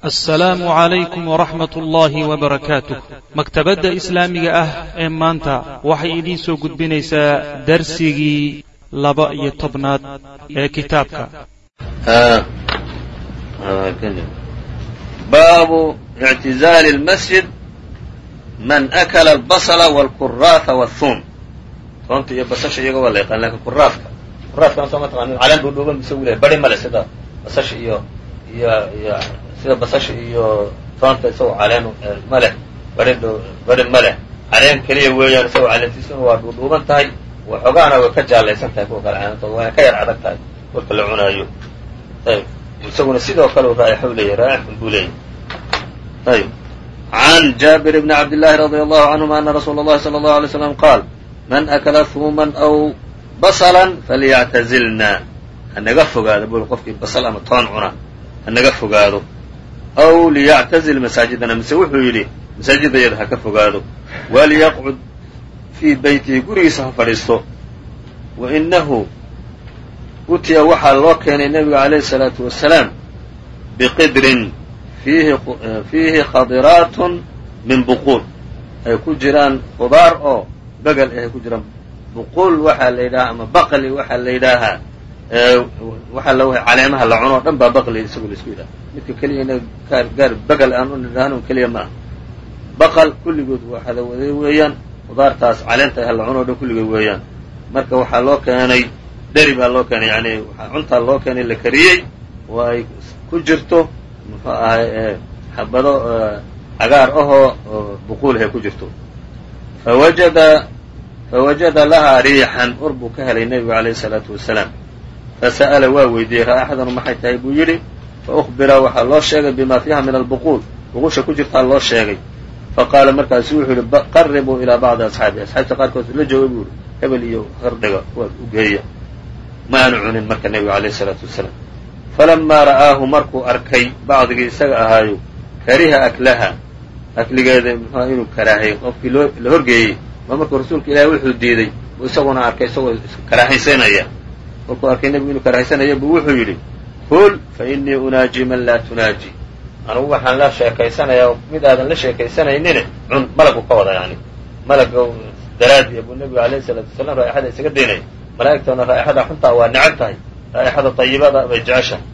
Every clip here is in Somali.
asalaamu calaykum waraxmat ullaahi wbarakaatu maktabadda islaamiga ah ee maanta waxay idiin soo gudbinaysaa darsigii laba iyo tobnaad ee kitaabka. Baabu ictizaali lmasjid man akala albasla wlkuraafa whuum toonta iyo basasha iyaga waa la yaqaan laakiin kuraafka kuraafkan soo ma taqanin calan buu dhuuban mise wuu male sida basasha iyo iyo iyo sida basasha iyo toonta isagoo caleen ma leh bari bari ma leh caleen keliya weeyaan isagoo caleentiisuna waa dhuudhuuban tahay waxoogaana way ka jaalaysan tahay kuwa kale caleentooda wayna ka yar adag tahay marka la cunaayo ayb isaguna sidoo kale u raaixu leeyahy raaixun buu leeyahy ayb عn jaaبir بn cabd للahi radي الlه عanهuma ana rasuula الlahi slى الlه عlيه sسلم qaal man akla huuma أw basla falyactazilna hanaga fogaado bul qofkii basl ama toon cuna hanaga fogaado aw liyactazil masaajidana mise wuxuu yidhi masaajidda yada ha ka fogaado waliyaqcud fii beytihi gurigiisa ha fadhiisto wa inahu utiya waxaa loo keenay nebiga alayh salaatu wasalaam biqidrin fiihi khadiraatun min buquul ay ku jiraan qudaar oo begal ay ku jiraan buquul waxaa la yidhahaa ama baqli waxaa la yidhaahaa waxaa la caleemaha la cuno dhan baa baqli isagoo la isku yidhaha midka keliya ina gaar gaar begel aan u nidhaahno keliya ma aha. Baqal kulligood waxada wada weeyaan khudaartaas caleenta ah la cuno dhan kulligood weeyaan. Marka waxaa loo keenay dheri baa loo keenay yani waxaa cuntaa loo keenay la kariyey oo ay ku jirto muxuu ahay xabado cagaar ahoo buquulhay ku jirto. Fawajada fawajada lahaa riixan ur buu ka helay nebigu alayhi الsalaatu wasalaam fasa'ala waa weydiiyey raaixadanu maxay tahay buu yidhi faukbira waxaa loo sheegay bima fiiha min albuquul buquusha ku jirtaa loo sheegay faqaala markaasu wuxuu yihi qaribuu ilaa bacdi asxaabi asxaabta qaarkood la joogay buu yihi hebel iyo hordhiga kuwaad u geeya ma aanu cunin marka nebigu alayh الsalaatu wasalaam falamaa ra'aahu markuu arkay bacdigii isaga ahaayo kariha aklaha akligeeda muxua inuu karaahay qofkii la horgeeyey ma markuu rasuulka ilaahay wuxuu diiday isaguna arkay isagoo karahaysanaya markuu arkay nebigu inuu karahaysanaya buu wuxuu yidhi kul fa innii unaaji man laa tunaaji. Anugu waxaan la sheekaysanayaa mid aadan la sheekaysanaynin cun malagu ka wada yani malaga daraadiya buu nebigu alayhi salaatu wasalaam raa'ixada isaga daynaya malaa'igtoona raa'ixada xuntaa waa necab tahay raa'ixada ayibada bay jeceshahay.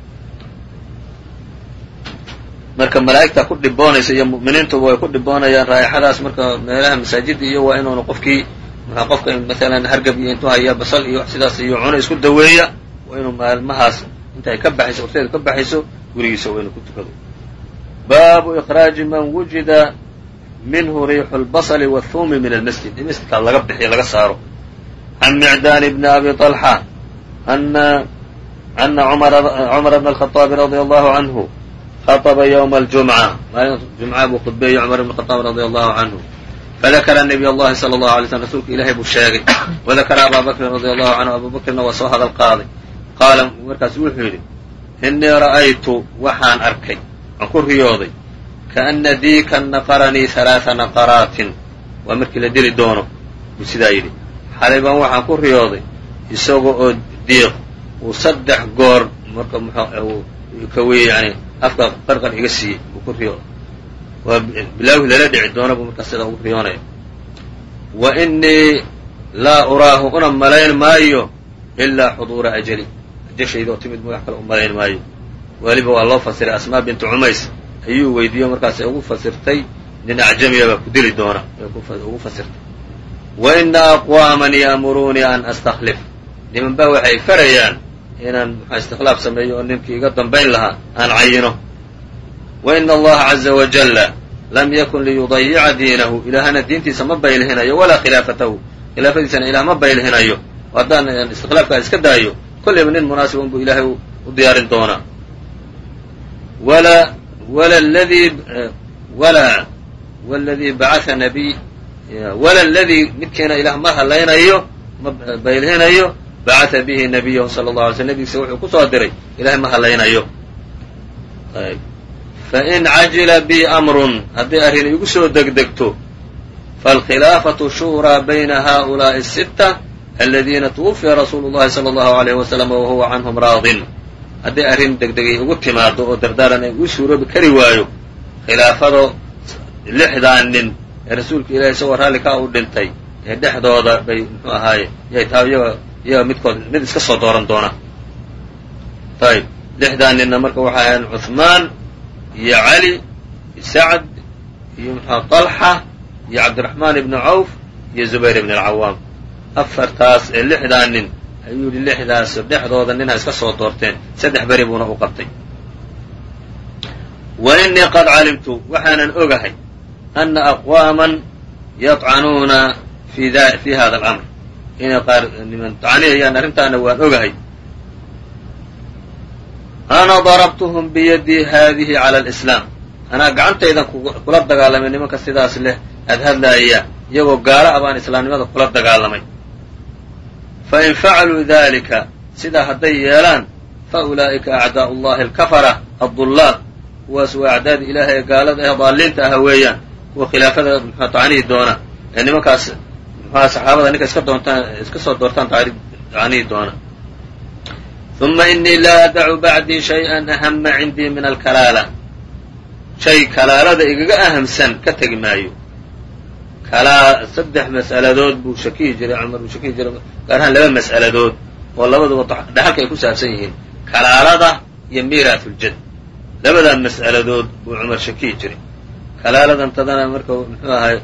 Marka malaa'igta ku dhiboonaysa iyo mu'miniintuba way ku dhiboonayaan raa'ixadaas marka meelaha masaajida iyo waa inuunu qofkii mxua qofka maalan hargab iyo intuu hayaa basal iyo sidaas iyo cuno isku daweeya waa inuu maalmahaas intay ka baxayso waqtigeedu ka baxayso gurigiisa waa inuu ku tukado baabu ikraaji man wujida minhu riixu lbasli wاthuumi min almasjid in masjidkaa laga bixiyo laga saaro can micdaan bni abi طalxa ana ana cumara bna alkhaطaabi radia allahu canhu haطba ywma aljumca maalin jumca buu khudbeeyey cumar ibn khaaab radia allahu canhu fadakara nabiy allahi sala allahu alay slm rasuulka ilaahay buu sheegay wadakara abaa bakrin radia allahu canhu abuu bakrina waa soo hadal qaaday qaala markaasu wuxuu yidhi innii ra'aytu waxaan arkay waan ku riyooday kaana diikan naqaranii halaaa naqaraatin waa markii la dili doono buu sidaa yidhi xalay baan waxaan ku riyooday isaga oo diiq uu saddex goor marka mkawy yani afka qarqar iga siiyey buu ku riyooday waa bilaawhi lala dhici doona buu markaas sidaa ugu riyoonaya wa innii laa uraahu una malayn maayo ilaa xuduura ajali. Ajashayda oo timid magax kale u malayn maayo. Weliba waa loo fasiray asmaa bintu cumays. Ayuu weydiiyo markaas ugu fasirtay nin acjamiya baa ku dili doona. Ugu fasirtay. Wa ina aqwaaman ya'muruunii an astakhlif. Niman baa waxay farayaan inaan mxua istikhlaaf sameeyo oo ninkii iga dambayn lahaa aan cayino wa ina allaha caza wajalla lam yakun liyudayica diinahu ilaahana diintiisa ma baylhinayo walaa khilaafatahu khilaafadiisana ilaah ma baylhinayo haddaan istikhlaafkaa iska daayo kollayba nin munaasiba unbuu ilaahay u diyaarin doonaa ladii bacaa nabiy wala ladii midkiina ilaah ma halaynayo ma baylhinayo bacaa bihi nabiyahu sala اlه alay sl nebigiisa wuxuu ku soo diray ilahay ma halaynayo fain cajila bii amrun hadday arrin igu soo degdegto faalkhilaafatu shuuraa bayna haa'ulaa'i asitta aladiina twufiya rasuulu llahi sala allahu alayhi wasallam wa huwa canhum raadin hadday arrin degdegay ugu timaado oo dardaaran ay igu suuroobi kari waayo khilaafada lixdaa nin ee rasuulka ilahi isagoo raalli kaa u dhintay ee dhexdooda bay muxuu ahaaye yay taa iyaga iyaga midkood mid iska soo dooran doona ayib lixdaa ninna marka waxay ahayn cuhmaan iyo cali iyo sacd iyo mxua طalxa iyo cabdiraxmaan ibni cawf iyo zubayr ibn alcawaam afartaas ee lixdaa nin ayuu yihi lixdaas dhexdooda nin iska soo doorteen. Saddex beri buuna u qabtay. Wa inii qad calimtu waxaanan ogahay ana aqwaaman yadcanuuna fi hada alamr. Inay qaar niman tacniyayaan arrintaana waan ogahay ana darabtuhum biyadii haadihi cala alislaam anaa gacantaydan kula dagaalamay nimanka sidaas leh aad hadlaaya iyagoo gaala a baan islaamnimada kula dagaalamay fain facaluu dalika sidaa hadday yeelaan fa ulaa'ika acdaa'u llahi alkafara addullaal kuwaas waa acdaada ilaahay ee gaalada ee daaliinta aha weeyaan kuwa khilaafada mxua tacnihi doona ee nimankaas mxuha saxaabada ninka iska doontaan iska soo doortaan tacnihi doona uma inii laa adacu bacdii shayئa ahama cindii min alkalaala shay kalaalada igaga ahamsan ka tegi maayo saddex mas'aladood buu shakiyi jiray cumar buu shakiyi jiray gaar ahaan laba mas'aladood oo labaduba dhaxalka ay ku saabsan yihiin kalaalada iyo miiraaثuljad labadaa mas'aladood buu cumar shakiyi jiray kalaaladantadana marka muxuu ahay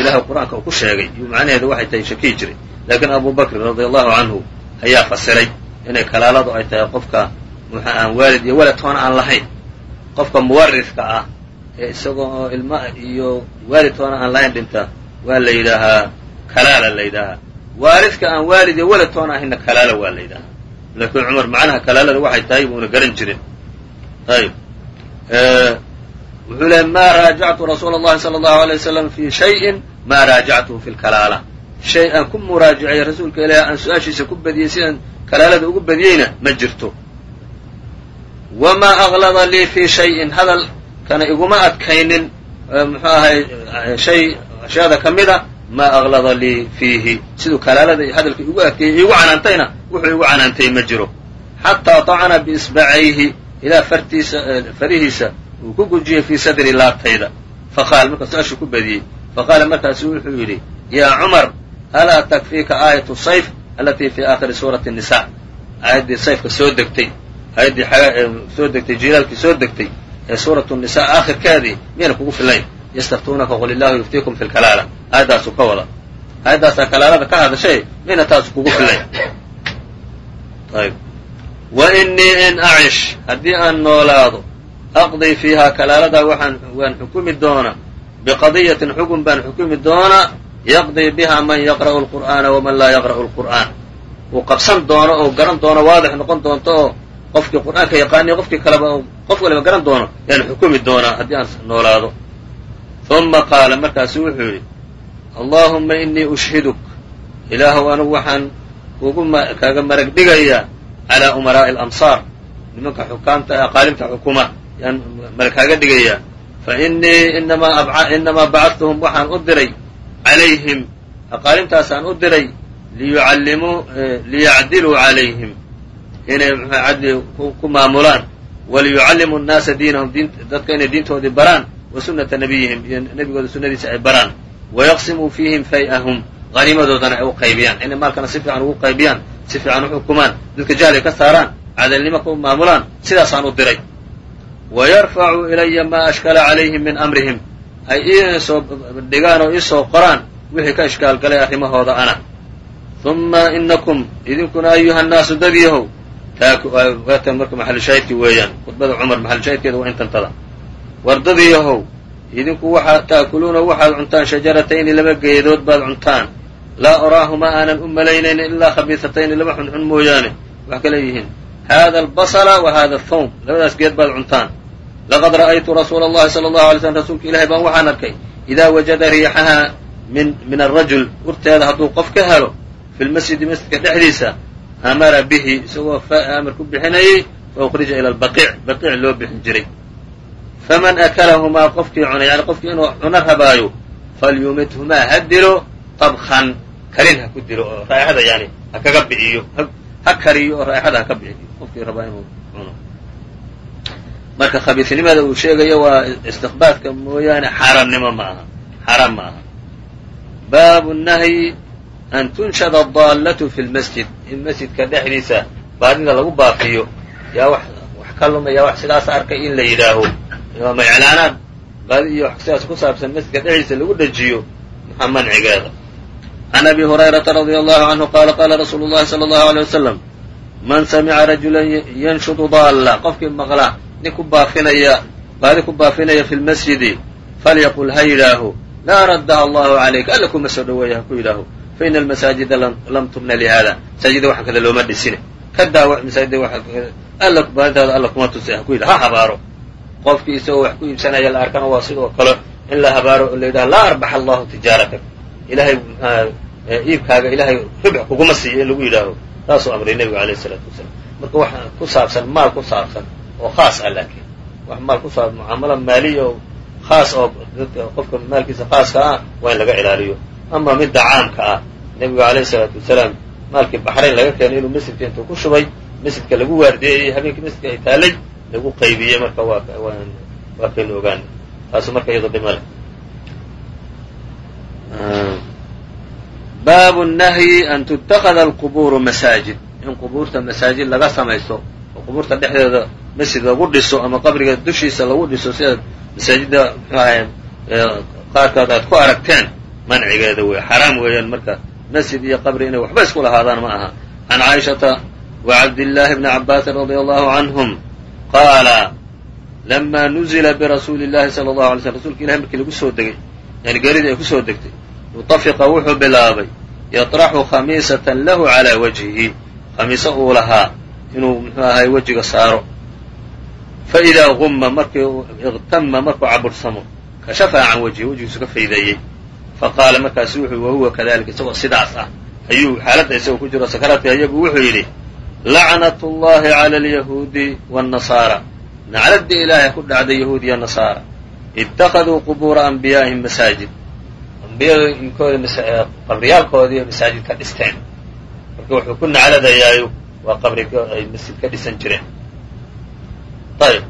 ilahay qur'aanka uu ku sheegay yu macnaheedu waxay tahay shakiyi jiray laakiin abu bakrin radia allahu canhu ayaa fasiray inay kalaaladu ay tahay qofka muxa aan waalid iyo walad toona aan lahayn qofka muwarifka ah ee isagoo oo ilma iyo waalid toona aan lahayn dhinta waa la yidhaahaa kalaala la yidhaahaa waalidka aan waalid iyo walad toona ahaynna kalaala waa la yidhaahaa laakiin cumar macnaha kalaalada waxay tahay buuna garan jirin ayb wuxuu lehay ma raajactu rasuula اllahi salى اllahu alay waslam fi shayin ma raajactuhu fi lkalaala shay aan ku muraajicay rasuulka ilahi aan su'aashiisa ku badiyey sidaan kalaalada ugu badiyeyna ma jirto wamaa aglada lii fi shayin hadalkana iguma adkaynin muxuu ahay shay ashyaada ka mida maa aglada lii fiihi siduu kalaalada hadalka igu adkeeyey iigu canaantayna wuxuu igu canaantay ma jiro xataa طacna biisbacayhi ilaa fartiisa farihiisa uu ku gujiyey fii sadri laabtayda faqaal markaa su'aashuu ku badiyey faqaala markaasu wuxuu yidhi yaa cumar alaa takfiika aayatu sayf alatii fi aakhiri suurati nisa aayaddii sayfka soo degtay aayaddii soo degtay jiilaalkii soo degtay ee suuratu nisa aakhirkeedii miyayna kugu filayn yastaftuunaka qul illahu yuftiikum fi lkalaala aayaddaasuu ka wada aayaddaasaa kalaalada ka hadashay miyna taasu kugu filayn ayb wa inii in acish haddii aan noolaado aqdii fiihaa kalaaladaa waxaan waan xukumi doonaa biqadiyatin xukun baan xukumi doonaa yaqdii biha man yaqra'u lqur'aana waman laa yaqra'u lqur'aan uu qabsan doono oo garan doono waadix noqon doonto oo qofkii qur'aanka yaqaaniy qofkii kaleba qof waliba garan doono yaan xukumi doonaa haddii aan noolaado. Uma qaala markaasu wuxuu yidhi allaahumma inii ushhiduk ilaahuw anugu waxaan kugu kaaga marag dhigayaa calaa umaraa'i alamsaar nimanka xukaamta aqaalimta xukuma yaan marag kaaga dhigayaa. Fa inii inamaa bacadtuhum waxaan u diray calayhim aqaalimtaasaan u diray liyacdiluu calayhim inay cadli ku maamulaan waliyucallimuu nnaasa diinahum dadka inay diintoodii baraan wa sunnata nabiyihim iyo nebigooda sunnadiisa ay baraan wayaqsimuu fiihim fay'ahum haniimadoodana ay u qaybiyaan inay maalkana si fiican ugu qaybiyaan si fiican u xukumaan dadka jahli ka saaraan cadalnimo ku maamulaan sidaasaan u diray wayarfacu ilaya maa ashkala calayhim min amrihim ay iisoo dhigaan oo iisoo qoraan wixii ka ishkaal galay arrimahooda ana. Uma inakum idinkuna ayuha nnaasu dadyahow waatan marka maxalushaahidkii weeyaan khudbada cumar maxalushaahidkeeda waa intantada. War dadyahow idinku waxaad taakuluuna waxaad cuntaan shajaratayni laba geedood baad cuntaan. Laa oraahuma aanan u malaynayn ilaa khabiisatayni laba xunxun mooyaane. Wax kale yihiin hada albasla wa hada athawm labadaas geed baad cuntaan laqad ra'aytu rasuula allahi sala allahu alay slm rasuulka ilahay baan waxaan arkay idaa wajada riixaha min min arajul urteeda hadduu qof ka helo fi lmasjidi masjidka dhexdiisa amara bihi isagoo amar ku bixinayey fa ukhrija ila albaqiic baqiic loo bixin jiray faman akalahumaa qofkii cunay yani qofkii inuu cuno rabaayo falyumidhumaa ha dilo tabkan karin ha ku dilo oo raaixada yani ha kaga bi'iyo ha kariyo oo raaixada ha ka bixiyo qofkii rabaa inuu cuno marka khabiisnimada uu sheegayo waa istiqbaadka mooyaane xaaraamnimo ma aha xaaraam ma aha baabu nahyi an tunshada adaalatu fi lmasjid in masjidka dhexdiisa baadida lagu baafiyo. Yaa wax ka lumaya wax sidaas arkay in la yidhaaho. Ama iclaanaad baadi iyo sidaas ku saabsan masjidka dhexdiisa lagu dhejiyo maxaa mancigeeda can abi hurayrata radia allahu canhu qaala qaala rasuulu llahi sala allahu alay wasalam man samica rajulan yanshudu daalla qofkii maqla nin ku baafinaya baadi ku baafinaya fi lmasjidi falyaqul ha yidhaaho laa raddaha allahu calayka alla kuma soo dhoweeya ha ku yidhaaho faina almasaajida lam tubna lihada masaajida waxaan kada looma dhisine ka daawa masaajida alla baadintaada alla kuma tusay ha ku yidhaha ha habaaro. Qofkii isagoo wax ku iibsanaya la arkana waa sidoo kale in la habaaro oo la yidhaha laa arbaxa allahu tijaaratak ilahay iibkaaga ilahay ribx kuguma siiyo in lagu yidhaaho saasuu amray nebigu alayh isalaatu wasalaam. Marka wax ku saabsan maal ku saabsan oo khaas ah laakiin. Wax maal ku saabsan mucaamalo maaliya oo khaas oo qofka maalkiisa khaaska ah waa in laga ilaaliyo. Ama midda caamka ah nebigu alayhi salaatu wasalaam maalkii baxrayn laga keenay inuu masjidka intuu ku shubay masjidka lagu waardiyeeyey habeenkii masjidka ay taalay lagu qaybiyey marka waa kaynu ogaan. Taasu marka iyado dhimale baabu nahyi an tutakada alqubuuru masaajid. In qubuurta masaajid laga samaysto oo qubuurta dhexdeeda masjid lagu dhiso ama qabriga dushiisa lagu dhiso sidaad masaajidda mxuu ahay qaarkood aad ku aragteen mancigeeda wey xaraam weeyaan marka masjid iyo qabri inay waxba isku lahaadaan ma aha. Can caaishata wa cabdillaahi bni cabaasin radia allahu canhum qaala lama nuzila birasuuli llahi sala allahu alay slm rsulka ilahi markii lagu soo degay yani geeridii ay ku soo degtay mutafiqa wuxuu bilaabay yaطraxu khamiisatan lahu calaa wajhihi khamiise uu lahaa inuu muxuu ahay wejiga saaro faidaa gumma markii iqtama markuu cabursamo kashafaha can wajhi wejigiisu ka faydeeyey faqaala markaasu wuxuu wahuwa kadalika isagoo sidaas ah ayuu xaaladda isagoo ku jiro sakaraadka iyagu wuxuu yidhi lacnat اllahi cala alyahuudi wاnnasaara nacladii ilaahay ku dhacday yahuud iyo nasaara itakaduu qubuura anbiyaa'ihim masaajid ambiyadooda qabriyaalkoodii masaajid ka dhisteen marka wuxuu ku nacladayaayo waa qabri ay masjid ka dhisan jireen ayb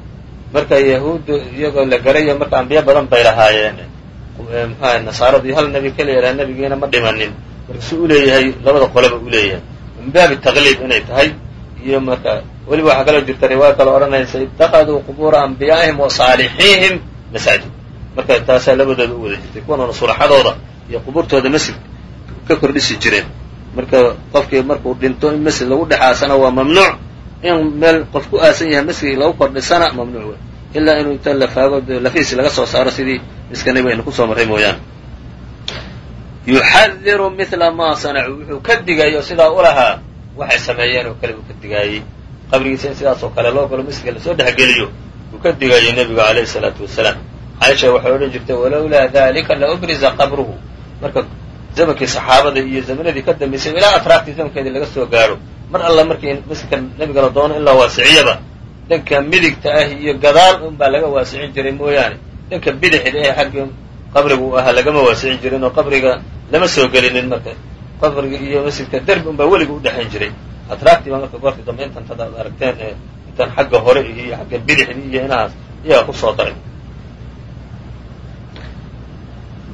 marka yahuuddu iyagoo la garayo marka ambiyo badan bay lahaayeen. Mxuaha nasaaradu hal nebi keliya laha nebigiina ma dhimanin. Marka su u leeyahay labada qoleba u leeyahay. Min baabi taqliib inay tahay. Iyo marka weliba waxaa kaloo jirta riwaaya kale odhanaysa itakaduu qubuura anbiyaa'ihim wa saalixiihim masaajid. Marka taasaa labadooda u wada jirtay kuwanuna sulaxadooda iyo qubuurtooda masjid ka kordhisi jireen. Marka qofkii markuu dhinto in masjid lagu dhexaasana waa mamnuuc in meel qof ku aasan yahay masjid lagu kordhisana mamnuuc wey ilaa inuu inta la faago lafiisi laga soo saaro sidii miska nebiga aynu ku soo marray mooyaane. Yuxadiru mila maa sanacuu wuxuu ka digayo sidaa u lahaa waxay sameeyeen oo kale buu ka digaayey. Qabrigiisa in sidaas oo kale loo galo masjidka la soo dhexgeliyo buu ka digayay nebigu alayhi salaatu wasalaam. Caaisha waxay odhan jirtay walowlaa dalika la ubriza qabruhu. Marka zamankii saxaabada iyo zamanadii ka dambaysay ilaa atraaftii zamankeedii laga soo gaadho mar alla markii masjidka nebiga la doono in la waasiciyaba dhanka midigta ah iyo gadaal un baa laga waasicin jiray mooyaane. Dhanka bidixda ee xagga qabrigu u ahaa lagama waasicin jirin oo qabriga lama soo gelinin marka. Qabriga iyo masjidka derbi un baa weliga u dhexayn jiray. Atraaftiiba marka goorti dambe intan tad aragteen ee intan xagga hore iyo xagga bidixdii iyo inahaas iyagaa ku soo daray.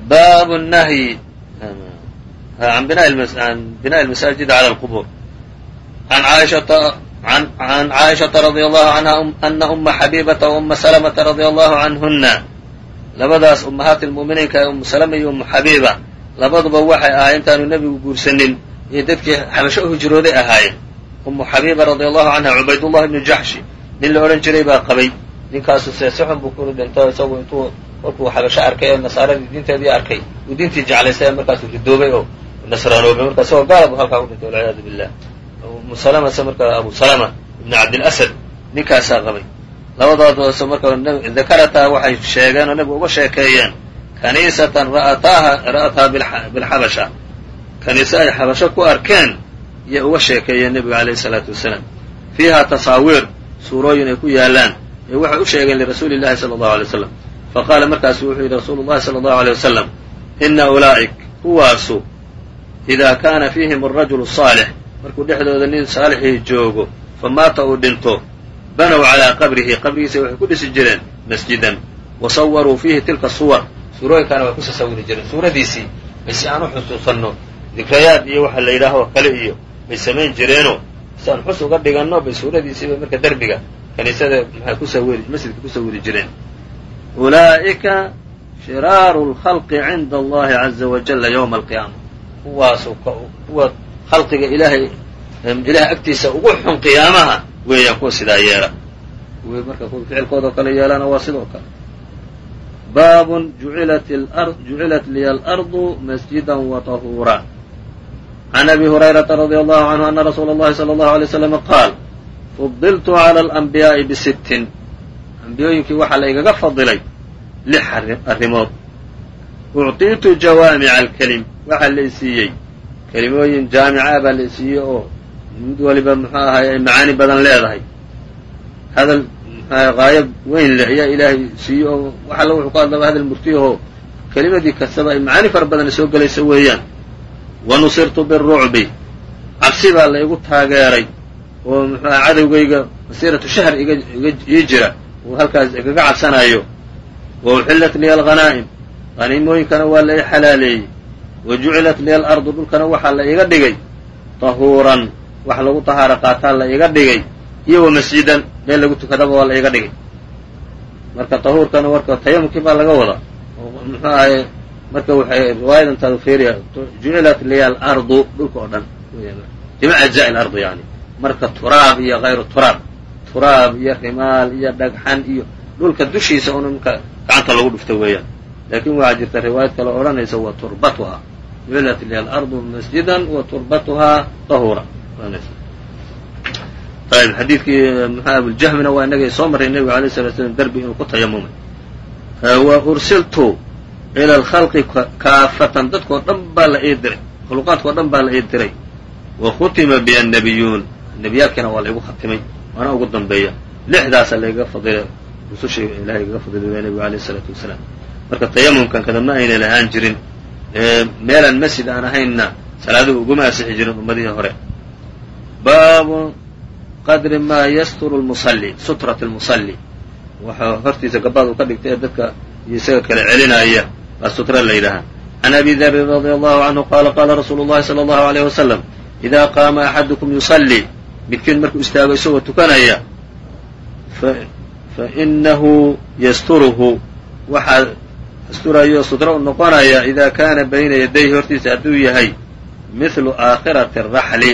Bab nahyi ah, an bina masaajid alى qbur an caaishaةa radي allahu canha ana uma xabibata وuma slmta radي allahu canhuna labadaas ummahaati lmu'miniinka ee umu salama iyo umu xabiiba labaduba waxay ahaay intaanu nebigu guursanin iyo dadkii xabasho u hijrooday ahaayeen umu xabiiba radi allahu canha cubaydullah ibnu jaxshi nin la odhan jiray baa qabay ninkaasu seesixun buu kula dhinto isagu intuu kolkuu xabasho arkay ee nasaaradii diinteedii arkay uu diintii jeclaysay markaasuu ridoobay oo nasraanoobay marka isagoo gaala buu halkaa ku dhintay walciyaadu billah umu salamase marka abu salama ibnu cabdilasad ninkaasaa qabay. Labadoodse marka dakarataa waxay sheegeen oo nebigu uga sheekeeyeen kaniisatan ra'athaa bilxabasha kaniise ay xabasho ku arkeen iyo uga sheekeeyeen nebiga alayhi salaatu wasalaam. Fiiha tasaawiir suurooyin ay ku yaalaan ee waxay u sheegeen lirasuuli llahi sala allahu alay waslam faqaala markaasu wuxuu yidhi rasuulu llahi sala allahu aleyh wasalam ina ulaa'ik kuwaasu idaa kaana fiihim alrajulu saalix markuu dhexdooda nin saalixii joogo fa maata uu dhinto banow calىa qabrihi qabrigiisa waxay ku dhisi jireen masjidan. Wasawaruu fiihi tilka suwar. Suurooyinkaana way ku soo sawiri jireen. Suuradiisii bay si aan u xusuusanno dikrayaad iyo waxa la yidhaaho kale iyo bay samayn jireenoo si aan xus uga dhiganno bay suuradiisiiba marka derbiga kaniisada maxay ku sawiri masjidka ku sawiri jireen. Ulaa'ika shiraaru lkhalqi cinda allahi caza wajalla ywma alqiyaama. Kuwaasu kuwa khalqiga ilaahay ilahay agtiisa ugu xun qiyaamaha weeyaan kuwa sidaa yeela. W marka kuwa ficilkoodao kale yeelana waa sidoo kale. Baabun jucilat liya alardu masjida wa tahuura. Can abi hurayrata radia allahu canhu ana rasuula allahi sala allahu alay slam qaal fudiltu cala alanbiyaa'i bisittin ambiyooyinkii waxaa la igaga fadilay lix arrimood ucطiitu jawaamica alkelim waxaa la kelimooyin jaamica baa la isiiyey oo mid waliba muxuu ahay ay macaani badan leedahay. Hadal mxuahay qaayab weyn leh ayaa ilaahay siiye oo wax alla wuxuu ka hadlaba hadal murtiyahoo kelimadii kastaba ay macaani fara badan soo gelaysa weeyaan. Wa nusirtu birucbi cabsi baa la igu taageeray oo muxuaha cadowgayga masiiratu shahr ii jira uu halkaas igaga cabsanayo wa uxillat liya alghanaa'im haniimooyinkana waa la ii xalaaleeyey wa jucilat liya alardu dhulkana waxaa la iga dhigay tahuuran. Wax lagu tahaaro qaataa la iga dhigay iyo wa masjidan meel lagu tukadaba waa la iga dhigay. Marka tahuurkana warka tayamumkii baa laga wadaa. Muxuu ahay marka waxay riwaayadan taadu fiiriya jucilat liya alardu dhulka oo dhan jamiic ajzaءi alardi yani marka turaab iyo hayru turaab turaab iyo rimaal iyo dhagxan iyo dhulka dushiisa una marka gacanta lagu dhufto weeyaan laakin waxaa jirta riwaayad kale odhanaysa wa turbatuha jucilat liya alardu masjidan wa turbatuhaa tahuura ayb xadiidkii mxu abuljahmina waa inagay soo marray nebigu alay slat slam derbi inuu ku tayamumay wa ursiltu ila alkhalqi kaafatan dadkoo dhan baa la ii diray makhluuqaadkao dhan baa la ii diray wa khutima bi annabiyuun nebiyaalkiina waa la igu khatimay waana ugu dambeeya lixdaasa laigaga fadilay rusushii ilahay igaga fadilay waa nebigu alayh isalaatu marka tayamumkan ma ayna lahaan jirin meelaan masjid aan ahaynna salaaduhu uguma asixi jirin ummadihii hore. Baabu qadri maa yasturu lmusalli sutrat lmusalli waxaa hortiisa gabaad uu ka dhigtay ee dadka iyo isaga kale celinaya baa sutra la yidhaahaa can abi darin radia allahu canhu qaala qaala rasuulu llahi sala allahu alayh wasalam idaa qaama axadukum yusallii midkiin markuu istaago isagoo tukanaya fa inahu yasturuhu waxaa asturayo sutro u noqonaya idaa kaana bayna yadayhi hortiisa hadduu yahay mithlu aakhirati araxli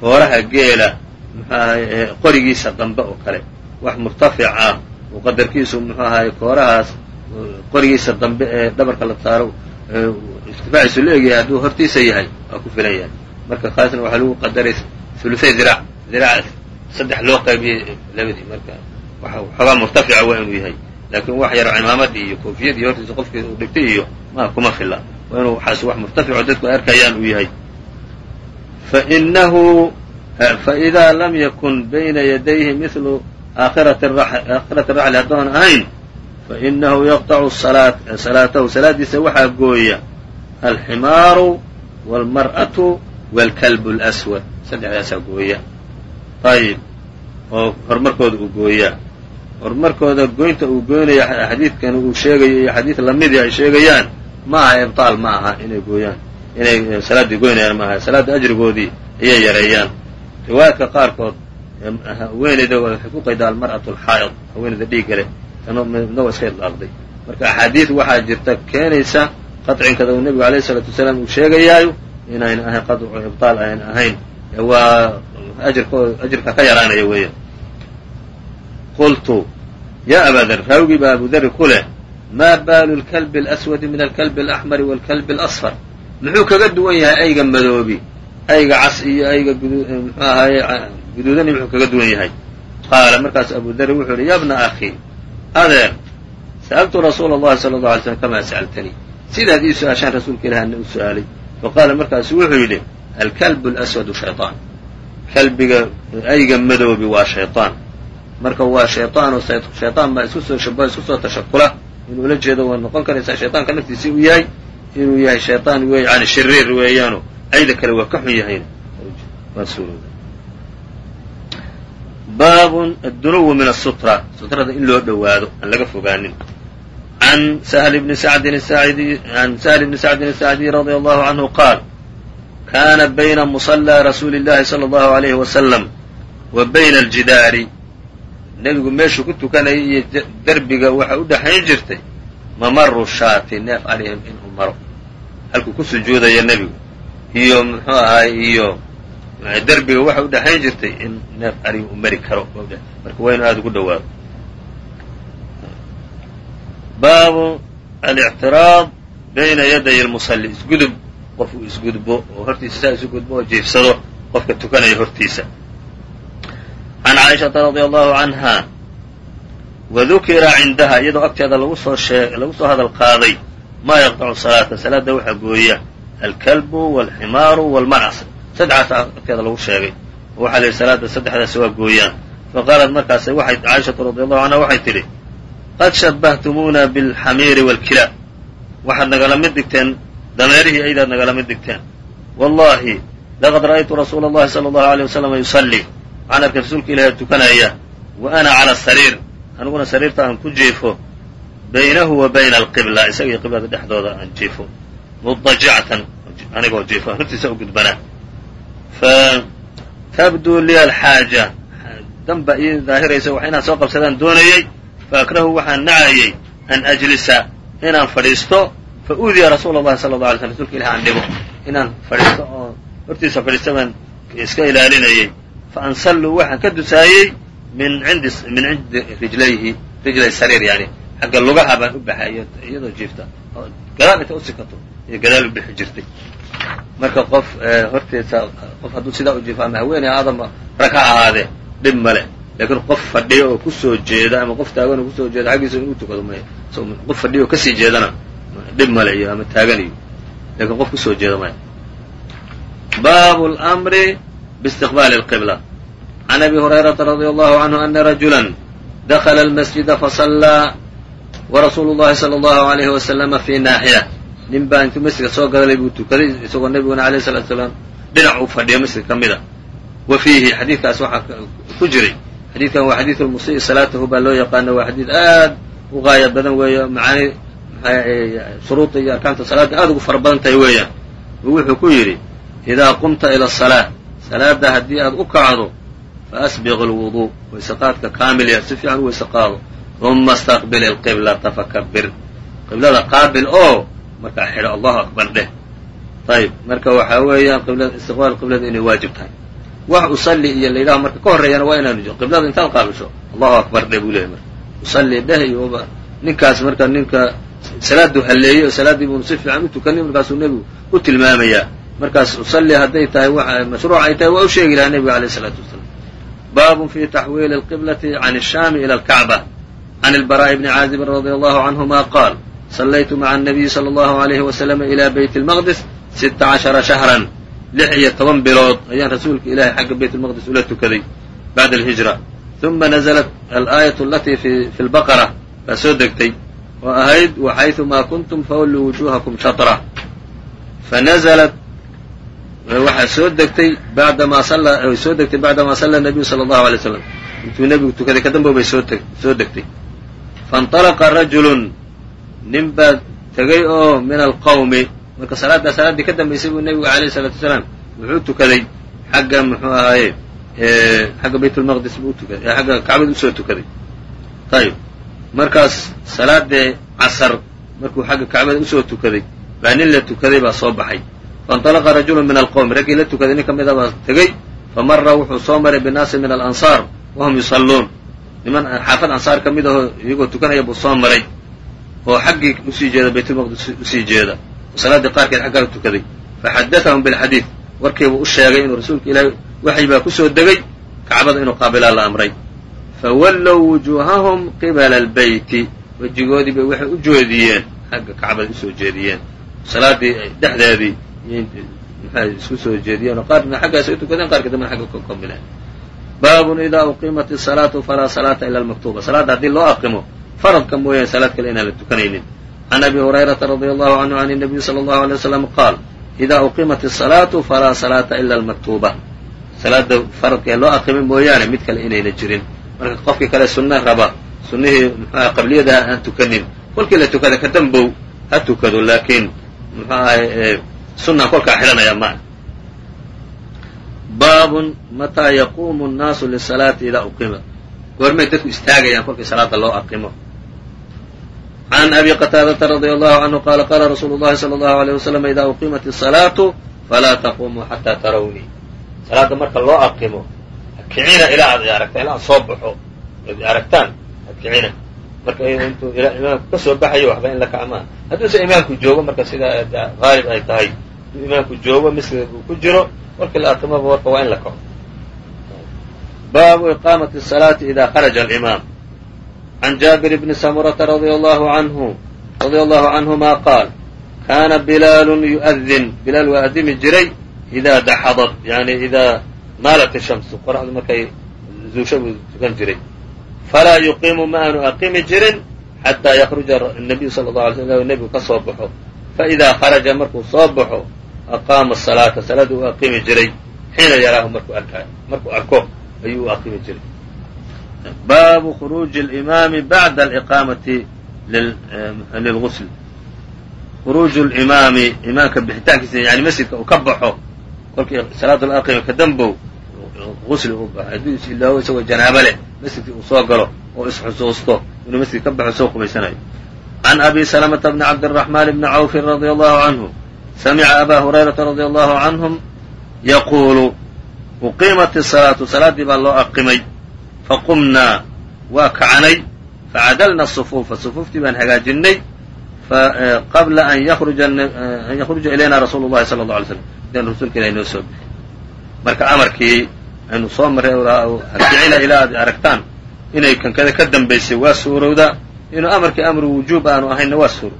fooraha geela muxuahay qorigiisa dambe oo kale wax murtafic ah oo qadarkiisu muxuu ahay koorahaas qorigiisa dambe ee dhabarka la saaro irtifaaciisu la egyahay hadduu hortiisa yahay waa ku filan yahay. Marka kaasna waxaa lagu qadaray huluthay diraac diraac saddex loo qaybiyey labadii marka waxoogaa murtafica waa inuu yahay laakiin wax yaro cimaamadii iyo koofiyadii hortiisa qofkii uu dhigtay iyo ma kuma fila waa inuu waxaas wax murtafico dadku ay arkayaan uu yahay fainahu faإida lam yakun bayna yadayhi mihlu aakhirati raxli haddoon ahayn fainahu yaqطacu salaatahu salaadiisa waxaa gooya alximaaru wاlmar'atu wاlkalbu اlأswad saddexdaasaa gooya ayib oo horumarkooda uu gooyaa horumarkooda goynta uu goynaya xadiidkan uu sheegayo iyo xadiid lamidii ay sheegayaan ma aha ibطaal ma aha inay gooyaan inay eh, salaaddii goynayaan maaha salaadda ajrigoodii ayay yareeyaan. Riwaayaadka qaarkood eh, haweeneyda waxay ku qaydaa almar'atu alxaa'id haweenayda dhiigga leh inagoo iska idlaaqday. Marka axaadiid waxaa jirta keenaysa qadcinkada uu nebigu alayhi isalaatu wasalaam uu sheegayaayo inayn ahayn qadcu ibtaal ayn ahayn waa ajirka ka yaraanaya weeyaan qultu yaa abaa dar raawigii baa abu dari ku leh maa baalu lkalbi alaswadi min alkalbi alaxmari waalkalbi alasfar muxuu kaga duwan yahay ayga madoobi ayga cas iyo ayga muxuu ahaaye guduudani muxuu kaga duwan yahay qaala markaas abu dari wuxuu yihi ya bna akhi adeer sa'altu rasuula allahi sala allau alay slam kamaa sa'altanii sidaad ii su'aashaan rasuulka ilahi ana u su'aalay faqaala markaasu wuxuu yidhi alkalbu alaswadu shayطaan kalbiga ayga madoobi waa shayطaan marka waa shayطaanoo shayطaan baa isku soo shabaha isku soo tashakula inuu ula jeedo waa noqon karaysaa shayطaanka naftiisii uu yahay inuu yahay shayطaan wey yani shiriir weeyaano ayda kale waa ka xun yahayn baabun addunuwu min asutra sutrada in loo dhowaado aan laga fogaanin an shl bni sacdin an sahl bni sacdin الsacdiي radي allahu canhu qaal kana bayna muصlىa rasuuli اllahi salى اllahu عalayhi wasalam wa bayna aljidaari nebigu meeshuu ku tukanayay iyo derbiga waxa u dhexayn jirtay mamaru shaati neef arihim inuu maro. Halkuu ku sujuudaya nebigu. Iyo muxuu ahaay iyo derbiga waxa u dhexayn jirtay in neef arihi uu mari karo. Marka waa inu aada ugu dhowaado. Baabu alictiraad bayna yaday lmusalli isgudub qof uu isgudbo oo hortiisa saa isu gudbo oo jiifsado qofka tukanaya hortiisa can caaishata radia allahu canha wadukira cindaha iyadoo agteeda lagu soo shee lagu soo hadal qaaday maa yaqdacu salaata salaada waxaa gooya alkalbu waalximaaru waalmaras saddexaas agteeda lagu sheegay oo waxaa la yidhi salaada saddexdaas waa gooyaan faqaalat markaas waxay caaishatu radiallahu canha waxay tidhi qad shabbahtumuna bilxamiiri waalkilaa waxaad nagala mid dhigteen dameerihii aydaad nagala mid dhigteen wallahi laqad ra'aytu rasuula allahi sala allahu aleyh wasalama yusallii arkay rasuulka ilahi tukanaya wa ana cala sariir. Aniguna sariirta aan ku jiifo baynahu wa bayna alqibla. Isaga iyo qiblada dhexdooda aan jiifo. Mudajactan anigoo jiifo. Hortiisa u gudbanaa fa tabduu liya alxaaja danba ii daahiraysa wax inaan soo qabsadaan doonayey faakrahu waxaan nacayey an ajlisa inaan fadhiisto. Fa uudiya rasuula allahi sala alla alay slam rsulka ilahi aan dhibo inaan fadhiisto oo hortiisa fadhiista baan iska ilaalinayey fa ansalluu waxaan ka dusaayey min cindi rijlayhi rijlay sariir yani xagga lugaha baan u baxay iyadoo jiifta gadaal intay u iyo gadaal u jirtay marka qof hortiisa qof hadduu sidaa u jiifo ama haweeney aadama rag ha ahaadee dhib male lakiin qof fadhiyo oo ku soo jeeda ama qof taagan oo ku soo jeeda xaggiisa inuu tukado may qof fadhiyo oo ka sii jeedana dhib male iyo ama taagan iyo lakiin qof ku soo jeeda maya baabu lmri biistiqbaali اlqibla can abi hurayrata radia allahu canhu ana rajula dakla almasjida fasallaa warasuulu llahi sala allahu alayhi wasalama fi naaxiya nin baa intuu masjidka soo galay buu tukaday isagoo nebiguna alayh salatu salaam dhinac uu fadhiyo masjid ka mida wa fiihi xadiidkaas waxaa ku jiray xadiidkan waa xadiidu lmusii salaatahu baa loo yaqaana waa xadiid aad u qaaya badan weeyo macaani shuruudda iyo arkaanta salaadda aad ugu fara badan tahay weeyaan wuxuu ku yidhi idaa qumta ila asalaa salaada haddii aad u kacdo fa asbiq alwuduu wayseqaadka kaamil ya si fiican weyse qaado uma istaqbil ilqiblata fakabir qiblada qaabil oo markaa xidho allahu akbar dheh ayib marka waxaa weeyaan istiqbaal qiblada inay waajib tahay wax usalli iyo la yidhaho marka ka horreeyana waa inaanu jiro qiblada intaad qaabisho allahu akbar dheh buu leeyahy marka usalli dheh iyo ninkaas marka ninka salaadu halleeyey oo salaaddii buunu si fiican u tukanin markaasuu nebigu u tilmaamayaa markaas usalli hadday tahay mashruuc ay tahay waa u sheegi lahaa nebiga alayh isalaatu wasalaam baabun fi taxwiili alqiblati can الshaami ila alkacba can ilbaraa'i bni caazibin radia allahu canhuma qaal sallaytu maca annabiyi sala allahu alayhi wasalama ila bayt lmaqdis sita cashara shahran lix iyo toban bilood ayaan rasuulka ilahay xagga bayt lmaqdis ula tukaday bacda alhijra uma naزlat alaayatu alatii fi lbaqara baa soo degtay oo ahayd waxayثumaa kuntum fawalluu wujuhakum shatra fanazlat waxaa soo degtay badamaa way soo degtay bacdamaa salla nabiyu sala allahu alay slam intuu nebigu tukaday ka dambo bay soo soo degtay faاnطalaqa rajulun nin baa tegay oo min alqawmi marka salaaddaa salaaddii ka dambaysay buu nebigu alayh الsalaatu wasalaam wuxuu tukaday xagga muxuu ahaaye xagga bayt lmaqdis buu utukaday xagga kacbada usoo tukaday ayib markaas salaadii casar markuu xagga kacbada usoo tukaday baa nin la tukaday baa soo baxay faاnطalaqa rajulu min alqowmi raggii la tukaday nin ka mida baa tegey famara wuxuu soo maray binaasi min alansaar wahum yusalluun niman xaafad ansaar ka mid ahoo iyagoo tukanaya buu soo maray oo xaggii usii jeeda baytulmaqdis usii jeeda oo salaaddii qaarkeed xaggaa tukaday faxadaثahum bilxadiid warkiibuu u sheegay inuu rasuulka ilaahay waxyi baa kusoo degay kacbada inuu qaabilaa la amray fawallow wujuuhahum qibala albeyti wejigoodii bay waxay u jeediyeen xagga kacbada usoo jeediyeen salaaddii dhexdeedii maxay isku soo jeediyeen oo qaarna xaggaas ay tukadeen qaarka dambena xagga ka kobileen baabun idaa uqimat isalaatu falaa salaata ila almaktuuba salaada haddii loo aqimo faradka mooyaane salaad kale inaan la tukanaynin can abi hurayrata radia allahu canhu can nabiyi sala allahu alay waslam qaal idaa uqimat isalaatu falaa salaata ila almaktuuba salaadda faradka ee loo aqimay mooyaane mid kale inayna jirin marka qofkii kale sunna raba sunnihii mxuaha qabliyadaha aan tukanin kolkii la tukada ka dambow ha tukado laakiin muxuu ahay sunaan kolkaa xidhanaya ma. Baabun mataa yaquumu nnaasu lisalaati idaa uqimat goormay dadku istaagayaan kolkii salaada loo aqimo. Can abi qataadata radia allahu canhu qaala qaala rasuulu llahi sala allahu aleyh wasalam idaa uqimat isalaatu falaa taqumuu xataa tarawnii salaada marka loo aqimo hakicina ilaa aad aragtaan ilaa soo baxo ad aragtaan hakicina marka intuu imaamku ka soo baxayo waxba in la kacmaa hadduuse imaamku joogo marka sida haalib ay tahay hadduu imaamku joogo misliga uu ku jiro kolkii la aqimaba warka waa in la kaco baabu iqaamati الsalaati ida kharaja alimaam. Can jaabir bni samurata radia allahu anhu radia allahu canhuma qaal kaana bilaalun yu'adin bilaal waa adimi jiray idaa daxadat yani idaa maalat ishamsu qoraxdu markay zuusha buu tukan jiray. Falaa yuqiimu ma aanu aqimi jirin xataa yakruja nabiyu sala allahu alay slam nebigu ka soo baxo. Faidaa kharaja markuu soo baxo aqaama asalaata salaada uu aqimi jiray xiina yaraahu markuu arkaa markuu arko ayuu u aqimi jiray. Baabu khuruuji alimaami bacda aliqaamati lilgusl khuruuju limaami imaamka bixitaankiisa yani masjidka uu ka baxo kolkii salaada la aqimi ka dambow gusli u baxo hadduu is ilaawo isagoo janaabo leh masjidkii uu soo galo oo isxusuusto inuu masjid ka baxo soo qubaysanayo. Can abi salamata bni cabdiraxmaan bni cawfin radia allahu canhu samica abaa hurayrata radia allahu canhum yaquulu uqiimat isalaatu salaaddii baa loo aqimay faqumnaa waa kacanay facadalna asufuufa sufuuftii baan hagaajinnay qabla an yakhruja ilayna rasuulu llahi sala allah alay slam intaan rasuulka ilahi noo soo bixi marka amarkii aynu soo marray hakicina ilaa aad aragtaan inay kankada ka dambaysay waa suurowdaa inuu amarkii amru wujuub aanu ahaynna waa suuro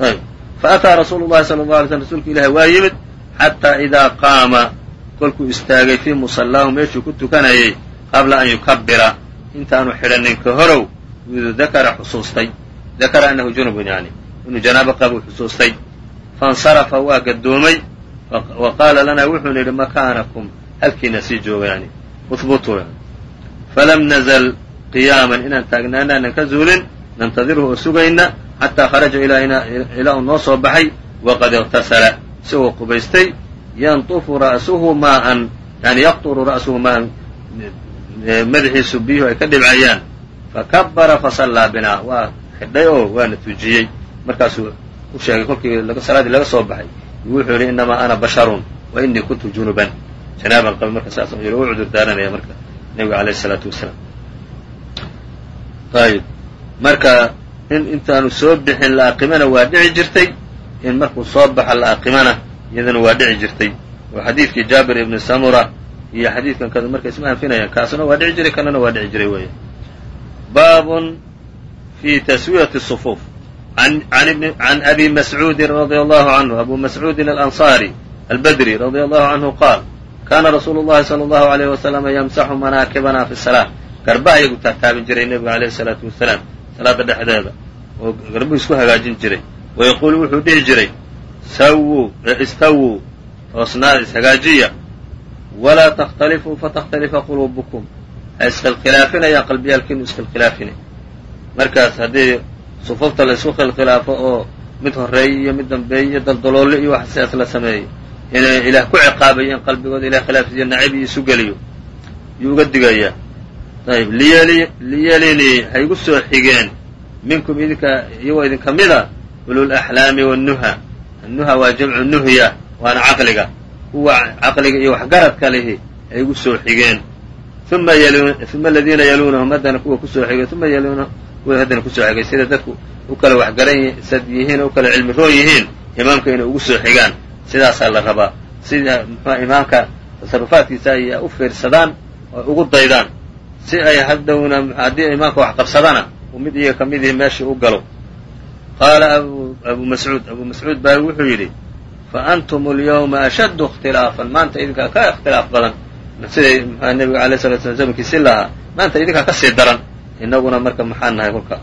ayb faataa rasuulu llahi sala alla alay slm rasuulka ilahi waa yimid xataa idaa qaama kolkuu istaagay fii musallaahu meeshuu ku tukanayay qabla an yukabira intaanu xidhanin ka horow yuu dakara xusuustay dakara annahu junubun yani inuu janaabo qabuu xusuustay faاnsarafa waa gadoomay wa qaala lanaa wuxuuna yidhi makaanakum halkiina sii jooga yani uhbutuu falam nazl qiyaaman inaan taagnaana aanan ka zuulin nantadirhu oo sugayna xataa kharaja ilaa uu noo soo baxay waqad iqtasala. Isagoo qubaystay yanطufu ra'suhu maaan yani yaqطuru ra'suhu maaan madaxiisu biyuhu ay ka dhibcayaan. Fakabara fasallaa binaa. Waa xidhay oo waana tujiyey markaasuu u sheegay kolkii salaaddii laga soo baxay. Wuxuu yidhi inamaa ana basharun wa inii kuntu junuban. Janaaban qaba marka saas yidhi u cudur daaranaya marka nebiga alayh isalaatu wasalaam. Ayib. Marka in intaanu soo bixin la aqimana waa dhici jirtay in markuu soo baxa la aqimana iyadana waa dhici jirtay. Oo xadiidkii jaabir ibni samura iyo xadiidkan kada marka isma anfinayaan kaasuna waa dhici jiray kanana waa dhici jiray weya baabun fi taswiyati sufuuf. Can abi mascuudi radia allahu canhu abu mascuudin alanصari albadri radia allahu canhu qaal kana rasuulu llahi sala allahu alayh wasalama yamsaxu manaakibana fi salaa garbaha iyagu taataabin jiray nebiga alayhi salaatu wasalaam salaada dhexdeeda oo garbuhu isku hagaajin jiray. Wa yaquulu wuxuu dhihi jiray sawuu istawuu toosnaada ishagaajiya walaa takhtalifuu fatakhtalifa quluubukum. Ha iskhilkhilaafinayaan qalbiyaalkiinu iskhilkhilaafina markaas haddii sufufta la isku khilkhilaafo oo mid horeeye iyo mid dambeeye iyo daldaloole iyo wax sidaas la sameeyo inay ilaah ku ciqaabayo in qalbigooda ilah khilaafsiiyo nacib iyo isu geliyo yuu uga digayaa ayb liyelinii ha igu soo xigeen. Minkum idinka iyagoo idinka mida ulul axlaami wannuha annuha waa jamcu nuhya waana caqliga. Kuwa caqliga iyo waxgaradka lihi ha igu soo xigeen. Uma aladiina yaluunahum haddana kuwa ku soo xigay uma yaluuna kuwa haddana ku soo xigay sida dadku u kala waxgaransad yihiin o u kala cilmi roon yihiin imaamka inay ugu soo xigaan. Sidaasaa la rabaa. Sida mxua imaamka tasarufaadkiisa ay u fiirsadaan oo ugu daydaan si ay hadhowna haddii imaamka wax qabsadana uu mid iyaga ka mid ihi meeshii u galo. Qaala abu mascuud abu mascuud baa wuxuu yidhi fa antum alyawma ashaddu ikhtilaafan. Maanta idinkaa ka ikhtilaaf badan siday mxua nebiga alayh salatu slam zamankiisi lahaa maanta idinkaa ka sii daran. Inaguna marka maxaa nahay kolka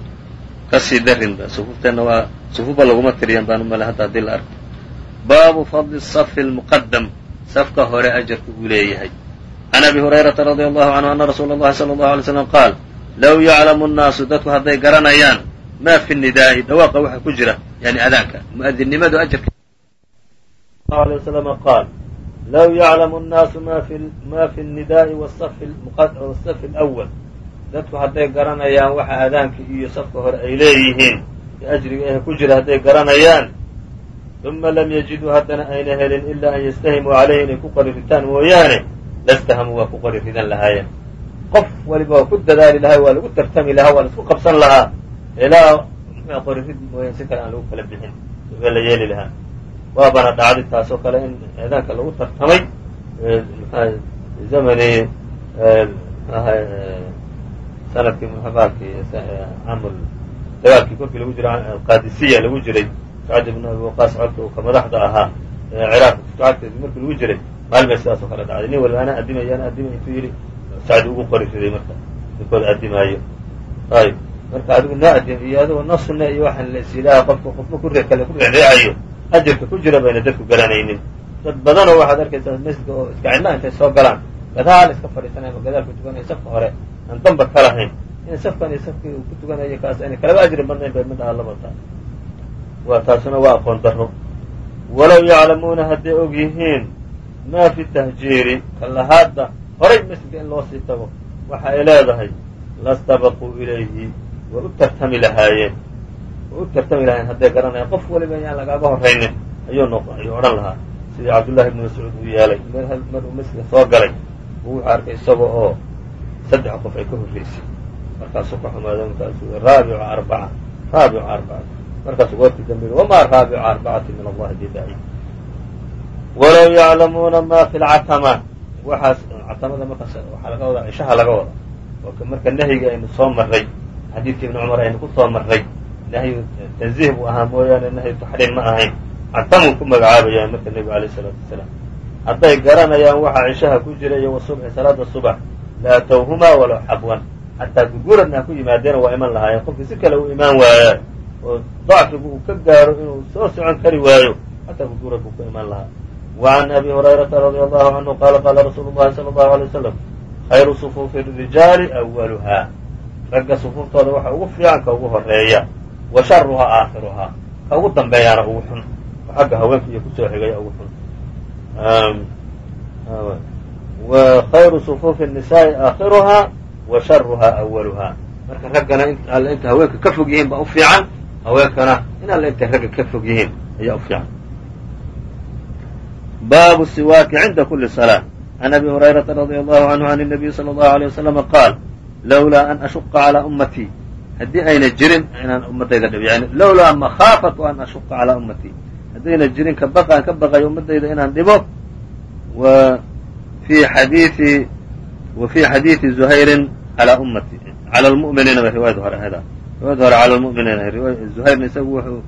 ka sii darinba sufuufteenna waa sufuufba laguma tiriyan baan umale hadda haddii la arko. Baabu fadli safi lmuqadam safka hore ajarka uu leeyahay can abi hurayrata radi allahu canhu ana rasuula allahi sala allahu alay slam qaal low yaclamu annaasu dadku hadday garanayaan maa fi nidaa'i dhawaaqa waxa ku jira yani adaanka mu'adinnimadu ajarka alay waslama qaal low yaclamu annaasu ma fi nnidaai wasafi alawal dadku hadday garanayaan waxa adaanka iyo safka hore ay leeyihiin ee ajriga eh ku jira hadday garanayaan uma lam yajiduu haddana ayna helin ilaa an yastahimuu calayhi inay ku qariritaan mooyaane lastahamuu waa ku qari ridan lahaayeen qof waliba waa ku dadaali lahaa waa lagu tartami lahaa waa la isku qabsan lahaa ilaa qori rid mooyaan si kale aan lagu kala bixin waa la yeeli lahaa waabana dhacday taasoo kale in eedaanka lagu tartamay zamani sannadkii maalkii camul dagaalkii kolkii lagu jiray qaadisiya lagu jiray sacd ibn abi waqaas codka uu ka madaxda ahaa ciraaq agteedi markii lagu jiray maalmay sidaas oo kale dhacday. Nin waliba anaa adimay anaa adimay intuu yidhi sacdi ugu qori riday marka ninkooda adimaayo ayb marka adigu noo adim iyo adigoo noo iyo waxaan la qofka qofba ku kale ku reeceecayo ajarka ku jira bayna dadku garanaynin. Dad badanoo waxaad arkaysaa masjidka oo iska cidna intay soo galaan. Gadaal iska fadhiisanaya ma gadaal ku tukanaya safka hore. Aan damba ka lahayn. In safkan iyo safkii ku tukanayo kaas aynay kalaba ajri badnayn bay mid aha waa taasuna waa aqoon darro. Walow yaclamuuna hadday og yihiin maa fi tahjiiri kallahaadda horay masjidka in loo sii tago waxa ay leedahay lastabaquu ilayhi way u tartami lahaayeen. Way u tartami lahaayeen hadday garanayaan qof waliba yaan lagaaga horraynin ayuu noq ayuu odhan lahaa. Sidii cabdullahi ibni mascuud uu yeelay mar uu masjidka soo galay uu wuxuu arkay isaga oo saddex qof ay ka horraysay markaasuu ka xumaada markaasuu raabicu arbaca raabicu arbaca. Markaasuu goortii dambe wamaa raabicu arbacati min allahi bidaci walow yaclamuuna ma fi lcatama waxaas catamada markaas waxaa laga wadaa cishaha laga wada oo marka nahyiga aynu soo marray xadiidkii ibni cumar aynu ku soo marray nahyu tanziih buu ahaa mooyaane nahyu taxriim ma ahayn. Catamuu ku magacaabayaan marka nebigu alayh isalaatu wasalaam. Hadday garanayaan waxa cishaha ku jira iyo wasubxi salaada subax laatowhumaa walow xabwan. Xataa guguradna ha ku yimaadeena waa iman lahaayeen. Qofkii si kale uu imaan waayaa oo dacfigu uu ka gaaro inuu soo socon kari waayo xataa gugurad buu ku iman lahaa وعn أbي هريرaةa رضي الله عnه qال qاla رasuul الlahi صلى الله عليه وسلم خayru صفوف الرiجاaل أwlha ragga صفuuftooda waxa ugu fiican ka ugu horeeya wa sharuhaa aakhiruhaa ka ugu dambeeyaana ugu xun xagga haweenka iyo kusoo xigaya ugu xun khayru صفوف النisaaءi aakhiruhaa wa sharuhaa أwluhaa marka raggana alle inta haweenka ka fog yihiin ba u fiican haweenkana in alle intay ragga ka fog yihiin ayaa u fiican baabu siwaaki cinda kuli salaa can abi hurayrata radia allahu canhu can الnabiyi salى اllahu alيه waslama qaal lowlaa an ashuqa calىa ummatii haddii ayna jirin inaan ummadayda dhib yani lowlaa makhaafatu an ashuqa calىa ummatii haddayna jirin ka baqaan ka baqayo ummadayda inaan dhibo wa fi xadiii wa fi xadiidi zuhayrin calaa ummati cala lmu'miniina bay riwaayada hore ahayd riwaayada hore cala lmu'miniina zuhayrna isagu wuxuu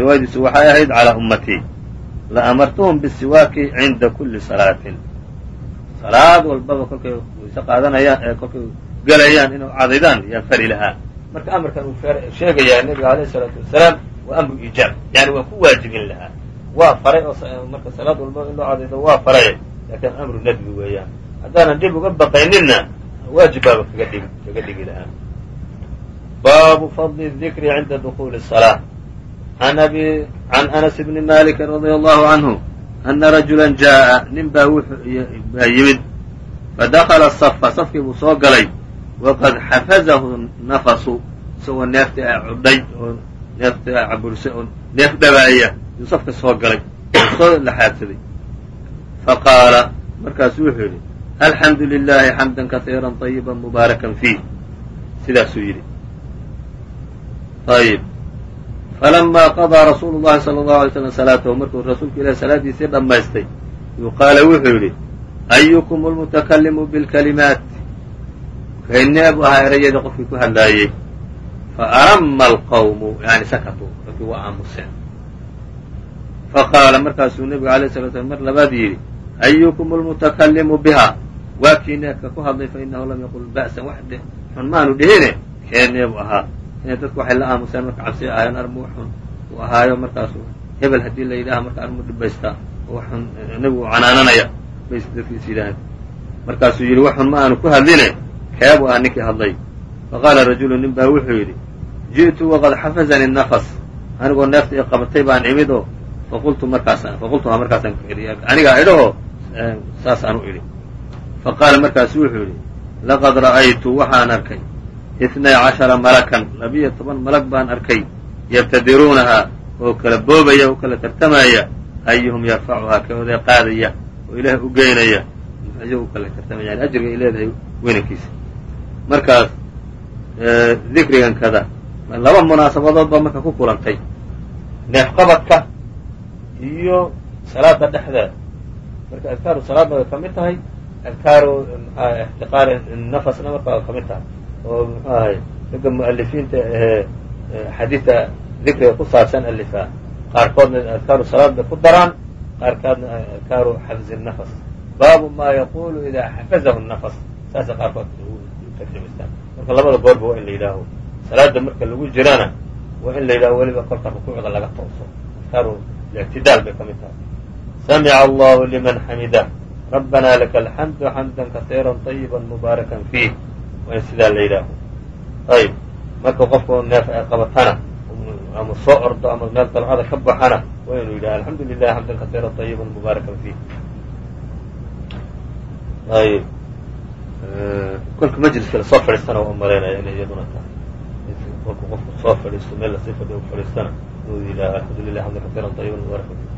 riwaayadiisu waxay ahayd calaa ummatii la amartuhum bisiwaaki cinda kuli salaatin salaad walbaba kolkay wayse qaadanayaan ee kolkay gelayaan inay cadaydaan yaan fari lahaa marka amarkan uu sheegayaa nebiga alayh isalaatu wasalaam waa amru iijaab yani waa ku waajibin lahaa waa faray oo marka salaad walbaba in loo cadaydo waa faray laakiin amru nadbi weeyaan haddaanan dhib uga baqayninna waajib baaba kaga dhigi lahaa baabu fadli dikri cinda dukuli salaa an anas bni maliki radia allahu canhu ana rajula jaa'a nin baa baa yimid fadakala safa safkii buu soo galay waqad xafazahu nafasu isagoo neeftii a cudhay oo neeftii a cabursay oo neef dhabaaya yuu safka soo galay oo soo laxaadsaday faqaala markaasuu wuxuu yidhi alxamdu lilahi xamda kaiira طayiba mubaarakan fiih sidaasuu yidhi ayb falama qadaa rasuulu llahi sala allahu alay slam salaatahu markuu rasuulku ilahi salaadiisii dhammaystay yuu qaala wuxuu yidhi ayukum almutakallimu bilkalimaat kayneebu ahaa erayadii qofkii ku hadlaayey faarama alqawmu yani sakatu kolkii waa aamuseen faqaala markaasuu nebigu alayh salaa slam mar labaad yidhi ayukum almutakallimu biha waa kii neefka ku hadlay fainahu lam yaqul ba'san wax xun maanu dhihine kee neebu ahaa inay dadku waxay la aamuseen marka cabsi ahaayeen armu xun. Uu ahaayo markaasu hebel haddii la yidhaha marka armu dhibaystaa oo xun nebigu canaananaya. Bay dadkiis yidhaaheen. Markaasuu yidhi waxun ma aanu ku hadline. Keebu ah ninkii hadlay. Faqaala rajulu nin baa wuxuu yidhi ji'tu waqad xafazani nafas. Anigoo neefta i qabatay baan imid oo faqultu markaas faqultuhaa markaasaan anigaa idhahoo saasaan u idhi. Faqaala markaasu wuxuu yidhi laqad ra'aytu waxaan arkay itnay cashara malakan labiyo toban malag baan arkay yabtadiruunahaa oo kala boobaya oo kala tartamaya ayuhum yarfacuhaa kaoodee qaadaya oo ilaah u geynaya iyagu kala tartamayaan ajriga ay leedahay weynankiisa markaas dikrigan kada laba munaasabadood baa marka ku kulantay neefqabadka iyo salaada dhexdeeda marka adkaaru salaadna way ka mid tahay adkaaru mxaa ixtiqaar nafasna marka way ka mid tahay oo muxuu ahay ragga mu'alifiinta ahee xadiidta dikriga ku saabsan alifaa. Qaarkoodna adkaaru salaad ku daraan qaarkoodna adkaaru xafzi nafas. Baabu ma yaqulu idaa xafazahu nafas. Saasay qaarkood tarjamaystaan marka labada goorba waa in la yidhaaho. Salaada marka lagu jirana waa in la yidhaho weliba kolka rukuucda laga tooso. Adkaaru lictidaal bay ka mid tahay. Samica allahu liman xamidah. Rabbana laka alxamdu xamda kasiira طayiba mubaarakan fiih waa in sidaa la yidhaaho ayb marka qofku neef ay qabatana ama soo ordo ama meel dalcada ka baxana waa inuu yidhaha alxamdu lilah xamdan kasiira طayiba mubaarakan fiih ayb kolka majliska lasoo fadhiistana waa u malaynaya inay iyaduna tahay kolku qofku soo fadhiisto meel lasii fadhiyo u fadhiistana inuu yidhaha alxamdu lilah xamdan kasiira طayiba mubaarakan fiih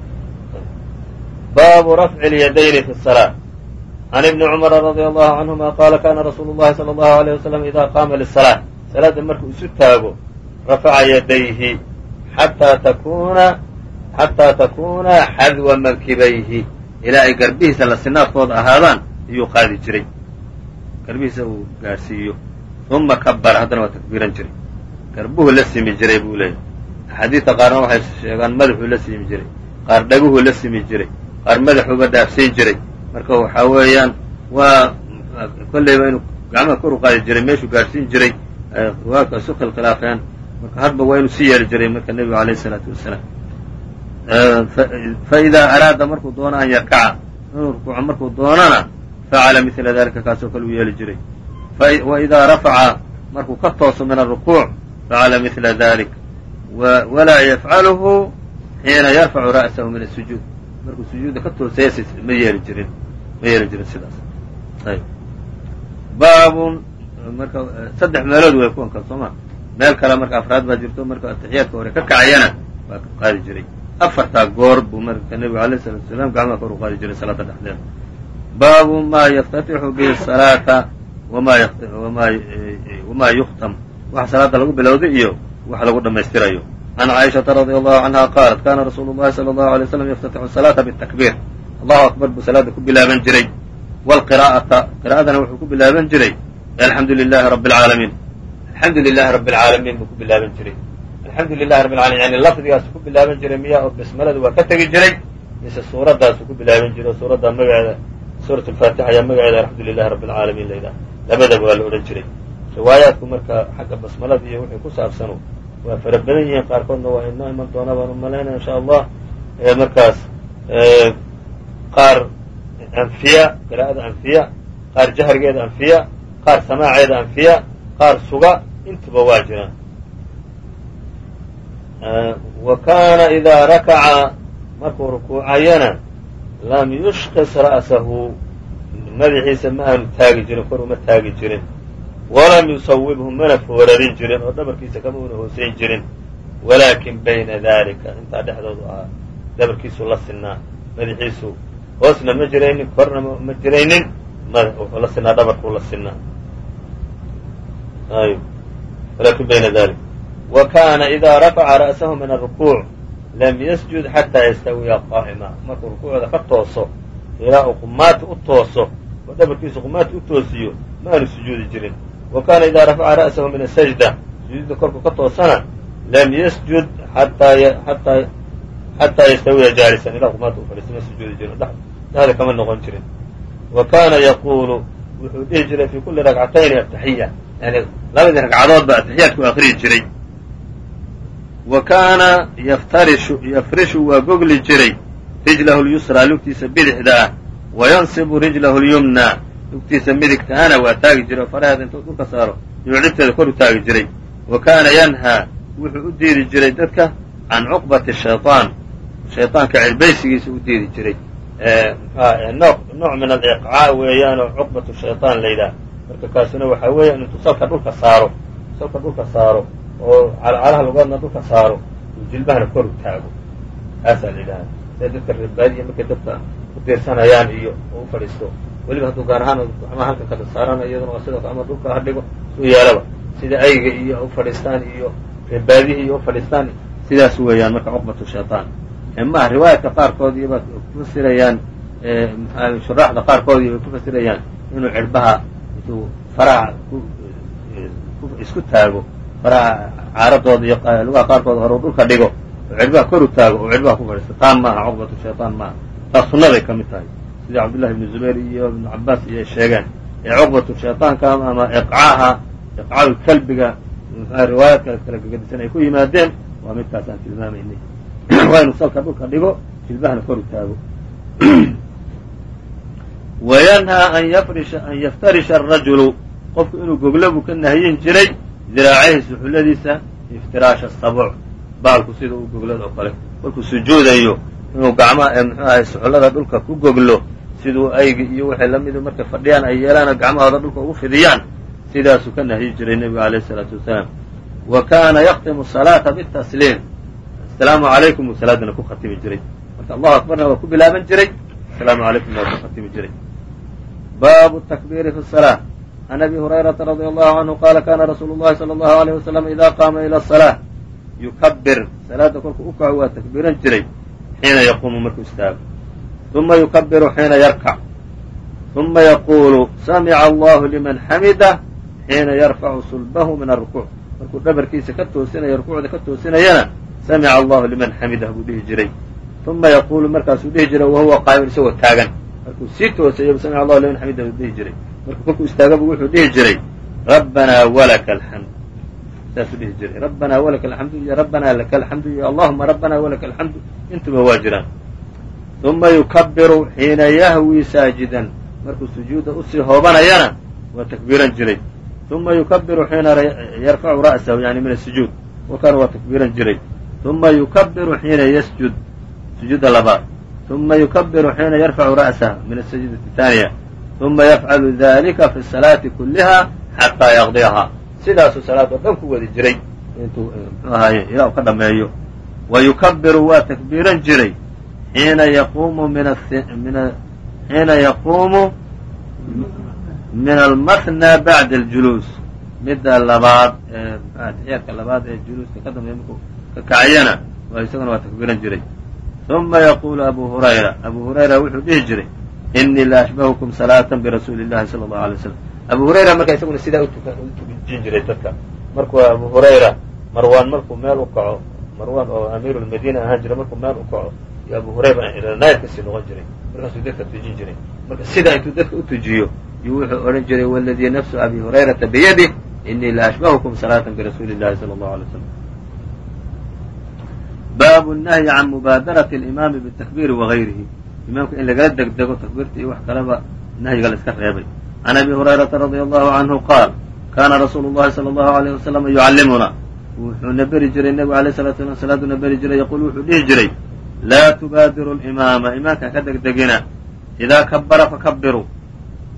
baabu rafci اlyadayni fi الsalaa can ibni cumara radia allahu canhuma qaala kana rasuulu llahi sala allahu alayh wasalam idaa qaama lisalaa salaadda markuu isu taago rafaca yadayhi xataa takuna xataa takuuna xadwa mankibayhi ilaa ay garbihiisa la sinaadkooda ahaadaan iyuu qaadi jiray garbihiisa uu gaadhsiiyo uma kabara haddana waa takbiiran jiray garbuhu la simi jiray buu leeyahy axaadiidta qaarna waxay sheegaan madaxuu la simi jiray qaar dhaguhuu la simi jiray qaar madaxuuba dhaafsiin jiray marka waxaa weeyaan waa kolleyba inuu gacmaha kor u qaadi jiray meeshuu gaadhsiin jiray riwaayadku isu khilkhilaafeen marka hadba waa inuu si yeeli jiray marka nebigu alayh isalaatu wasalaam. Fa idaa araada markuu doono an yarkaca inuu rukuuco markuu doonana facala mila dalika kaasoo kale uu yeeli jiray. Wa idaa rafaca markuu ka tooso min arukuuc facala mila dalik walaa yafcaluhu xiina yarfacu ra'sahu min asujuud markuu sujuudda ka toosaya ma yeeli jirin ma yeeli jirin sidaas. Ayb. Baabun marka saddex meelood way kuwan kale sooma meel kale marka afraad baa jirto marka atixiyaadka hore ka kacayana waa qaadi jiray. Afartaa goor buu marka nebigu alayh salatu wasalaam gacmaha kor u qaadi jiray salaada dhexdeeda. Baabu ma yaftatixu bihi salaata wamaa yukhtam. Waxa salaada lagu bilowday iyo wax lagu dhammaystirayo can caaishaةa radي allahu canha qaalat kana rasuulu llahi salى allahu alay slam yaftatixu salaata btakbiir allahu akbar buu salaada ku bilaaban jiray wlqira'ata qira'adana wuxuu ku bilaaban jiray alxamdu lilahi rabi اlcaalamiin alxamdu lilahi rabi اlcaalamiin buu ku bilaaban jiray alxamdu lilahi rabi alamin yani lafdigaasu ku bilaaban jiray miya oo basmalada waa ka tegi jiray mise suuradaasu ku bilaaban jiray oo suuraddaa magaceeda suurat lfaatixa ayaa magaceeda alxamdu lilahi rabi اlcaalamiin la yidhaha labadaba waa la odhan jiray riwaayaadku marka xagga basmalada iyo wixii ku saabsanu waa fara badan yihiin qaarkoodna waa inoo iman doonaa baan u malaynaya insha allah. Markaas qaar anfiya qiraa'ada anfiya qaar jahrigeeda anfiya qaar samaaceeda anfiya qaar suga intuba waa jiraan. Wa kana idaa rakaca markuu rukuucayana lam yushqis ra'sahu. Madaxiisa ma aanu taagi jirin kor uma taagi jirin walam yusawibhu mana foorarin jirin oo dhabarkiisa kama una hoosayn jirin walaakin bayna dalika intaa dhexdoodu ahaa dhabarkiisu la sinaa madaxiisu hoosna ma jiraynin korna ma jiraynin wuxuu la sinaa dhabarkuu la sinaa ayb walakin bayna dalik wa kana ida rafaca ra'sahu min arukuuc lam yasjud xataa yastawiya qaa'ima markuu rukuucda ka tooso ilaa uu qumaati u tooso oo dhabarkiisu qumaati u toosiyo ma aanu sujuudi jirin wa kana ida rafaca ra'sahu min asajda sujuudda korku ka toosana lam yasjud xataa yastawiya jaalisan ilaa qumaati u fadhiista ma sujuudi jirin dhexda kama noqon jirin wa kana yaqulu wuxuu dhihi jiray fi kuli ragcatayni ataxiya yani labadii ragcadood ba atixiyaadku akriyi jiray wa kaana yaftarishu yafrishu waa gogli jiray rijlahu lyusraa lugtiisa bidixda ah wa yansibu rijlahu lyumna lugtiisa midigtahana waa taagi jiray oo faraheeda intuu dhulka saaro yuu kor u taagi jiray. Wa kaana yanhaa wuxuu u diidi jiray dadka can cuqbati shaytaan. Shaydaanka cirbaysigiisa u diidi jiray. Nooc min aliqcaa weeyaanoo cuqbatu la layidhaah marka kaasina waxaa weeyaan intuu salka dhulka saaro salka dhulka saaro oo calcalaha lugoodna dhulka saaro uu jilbahana kor u taago. Taasaa la yidhahaa see dadka reebaadiya markay dadka u diirsanayaan iyo oo u fadhiisto weliba hadduu gaar ahaan ama halka kada saarana iyaduna waa sidoo ama dhulka ha dhigo suu yeelaba sida ayga iyo u iyo reerbaadihi iyo u sidaas weeyaan marka cuqbatu shayطaan maha riwaayadka qaarkood iyo baad ku fasirayaan shuraaxda qaarkood iyo bay ku fasirayaan inuu cirbaha intuu faraha isku taago faraha caaradooda iyo lugaha qaarkood hore dhulka dhigo oo cirbaha kor u taago oo cirbaha ku fadhiisto. Taa maaha cuqbatu shayطaan maaha taa sunnaday ka mid tahay sida cabdullahi ibnu zubayr iyo ibnu cabaas iyo ay sheegeen ee cuqbatu shayطaanka ama iqcaha iqcaa kalbiga riwaayaadka kala gegedisan ay ku yimaadeen waa midkaas aan tilmaamaynay. Waa inu salka dhulka dhigo jilbahana kor u taago. Wayanhaa an an yaftarisha arajulu qofku inuu goglo buu ka nahyin jiray diraacayhi suxulladiisa iftiraasha sabuc baalku sida uu goglada oo kale. Markuu sujuudayo inuu gacmaha mxuu ahay suxullada dhulka ku goglo siduu aygi iyo wixii lamidu markay fadhiyaan ay yeelaana gacmahooda dhulka ugu fidiyaan sidaasuu ka nahyi jiray nebigu alayh isalaatu wasalaam. Wa kaana yaktimu salaata bitasliim. Asalaamu calaykum salaadana ku khatimi jiray. Marka allahu akbarna waa ku bilaaban jiray. Asalaamu calaykumna waa ku khatimi jiray. Baabu takbiiri fi salaa can abi hurayrata radia allahu canhu qaala kana rasuulu llahi sala allahu alayh wasalam ida qaama ila asalaa yukabir salaada kolkuu u kaco waa takbiiran jiray xiina yaquumu markuu istaago uma yukabiru xiina yarkac uma yaquulu samica allahu liman xamidah xiina yarfacu sulbahu min arukuuc markuu dhabarkiisa ka toosinayo rukuucda ka toosinayana samica allahu liman xamidah buu dhihi jiray uma yaquulu markaasuu dhihi jiray wahuwa qaa'imun isagoo taagan markuu sii toosayo samica allahu liman xamidah buu dhihi jiray marka kolkuu istaagabu wuxuu dhihi jiray rabbanaa walaka alxamd saasuu dhihi jiray. Rabbanaa walaka alxamdu iyo rabbanaa laka alxamdu iyo allahuma rabbanaa walaka alxamdu intuba waa jiraan. Uma yukabiru xiina yahwii saajidan. Markuu sujuudda u sii hoobanayana waa takbiiran jiray. Uma yukabiru xiina yarfacu ra'sahu yani min asujuud warkaana waa takbiiran jiray. Uma yukabiru xiina yasjud. Sujuudda labaad. Uma yukabiru xiina yarfacu ra'sah min asajuudati taaniya uma yafcalu dalika fi salaati kulliha xataa yaqdiyahaa sidaasuu salaad oo dhan ku wadi jiray. Intuu mxuu ahaaye ilaa u ka dhameeyo. Wa yukabiru waa takbiiran jiray. Xiina yaquumu xiina yaquumu min almathnaa bacda aljuluus. Midda labaad ee atixiyaadka labaad ee juluuska ka dambeeya markuu ka kacayana isaguna waa takbiiran jiray. Uma yaquulu abu hurayra. Abu hurayra wuxuu dhihi jiray inii la ashbahukum salaatan birasuuli llahi sala allahu alay slam abu hurayra markaa isaguna sidaa utujin jiray dadka. Markuu abu hurayra marwaan markuu meel u kaco marwaan oo amiiru lmadiina ahaan jira markuu meel u kaco iyo abu hurayra naayib ka sii noqon jiray. Markaasuu dadka tujin jiray. Marka sidaa intuu dadka u tujiyo yuu wuxuu odhan jiray wladii nafsu abi hurayrata biyadih inii la ashbahukum salaatan birasuuli llahi sala allahu alay slam baabu nahyi can mubaadarati alimaami bitakbiiri wagayrihi imaamka in lagala degdego takbiirta iyo wax kaleba nahyiga la iska reebay can abi hurayrata radia allahu canhu qaal kaana rasuulu llahi sala allahu alayh wasalama yucallimuna wuxuuna beri jiray nebigu alayh salatu salam salaaduna beri jiray yaquul wuxuu dhihi jiray laa tubaadiru limaama imaamka ka degdegina idaa kabara fakabiruu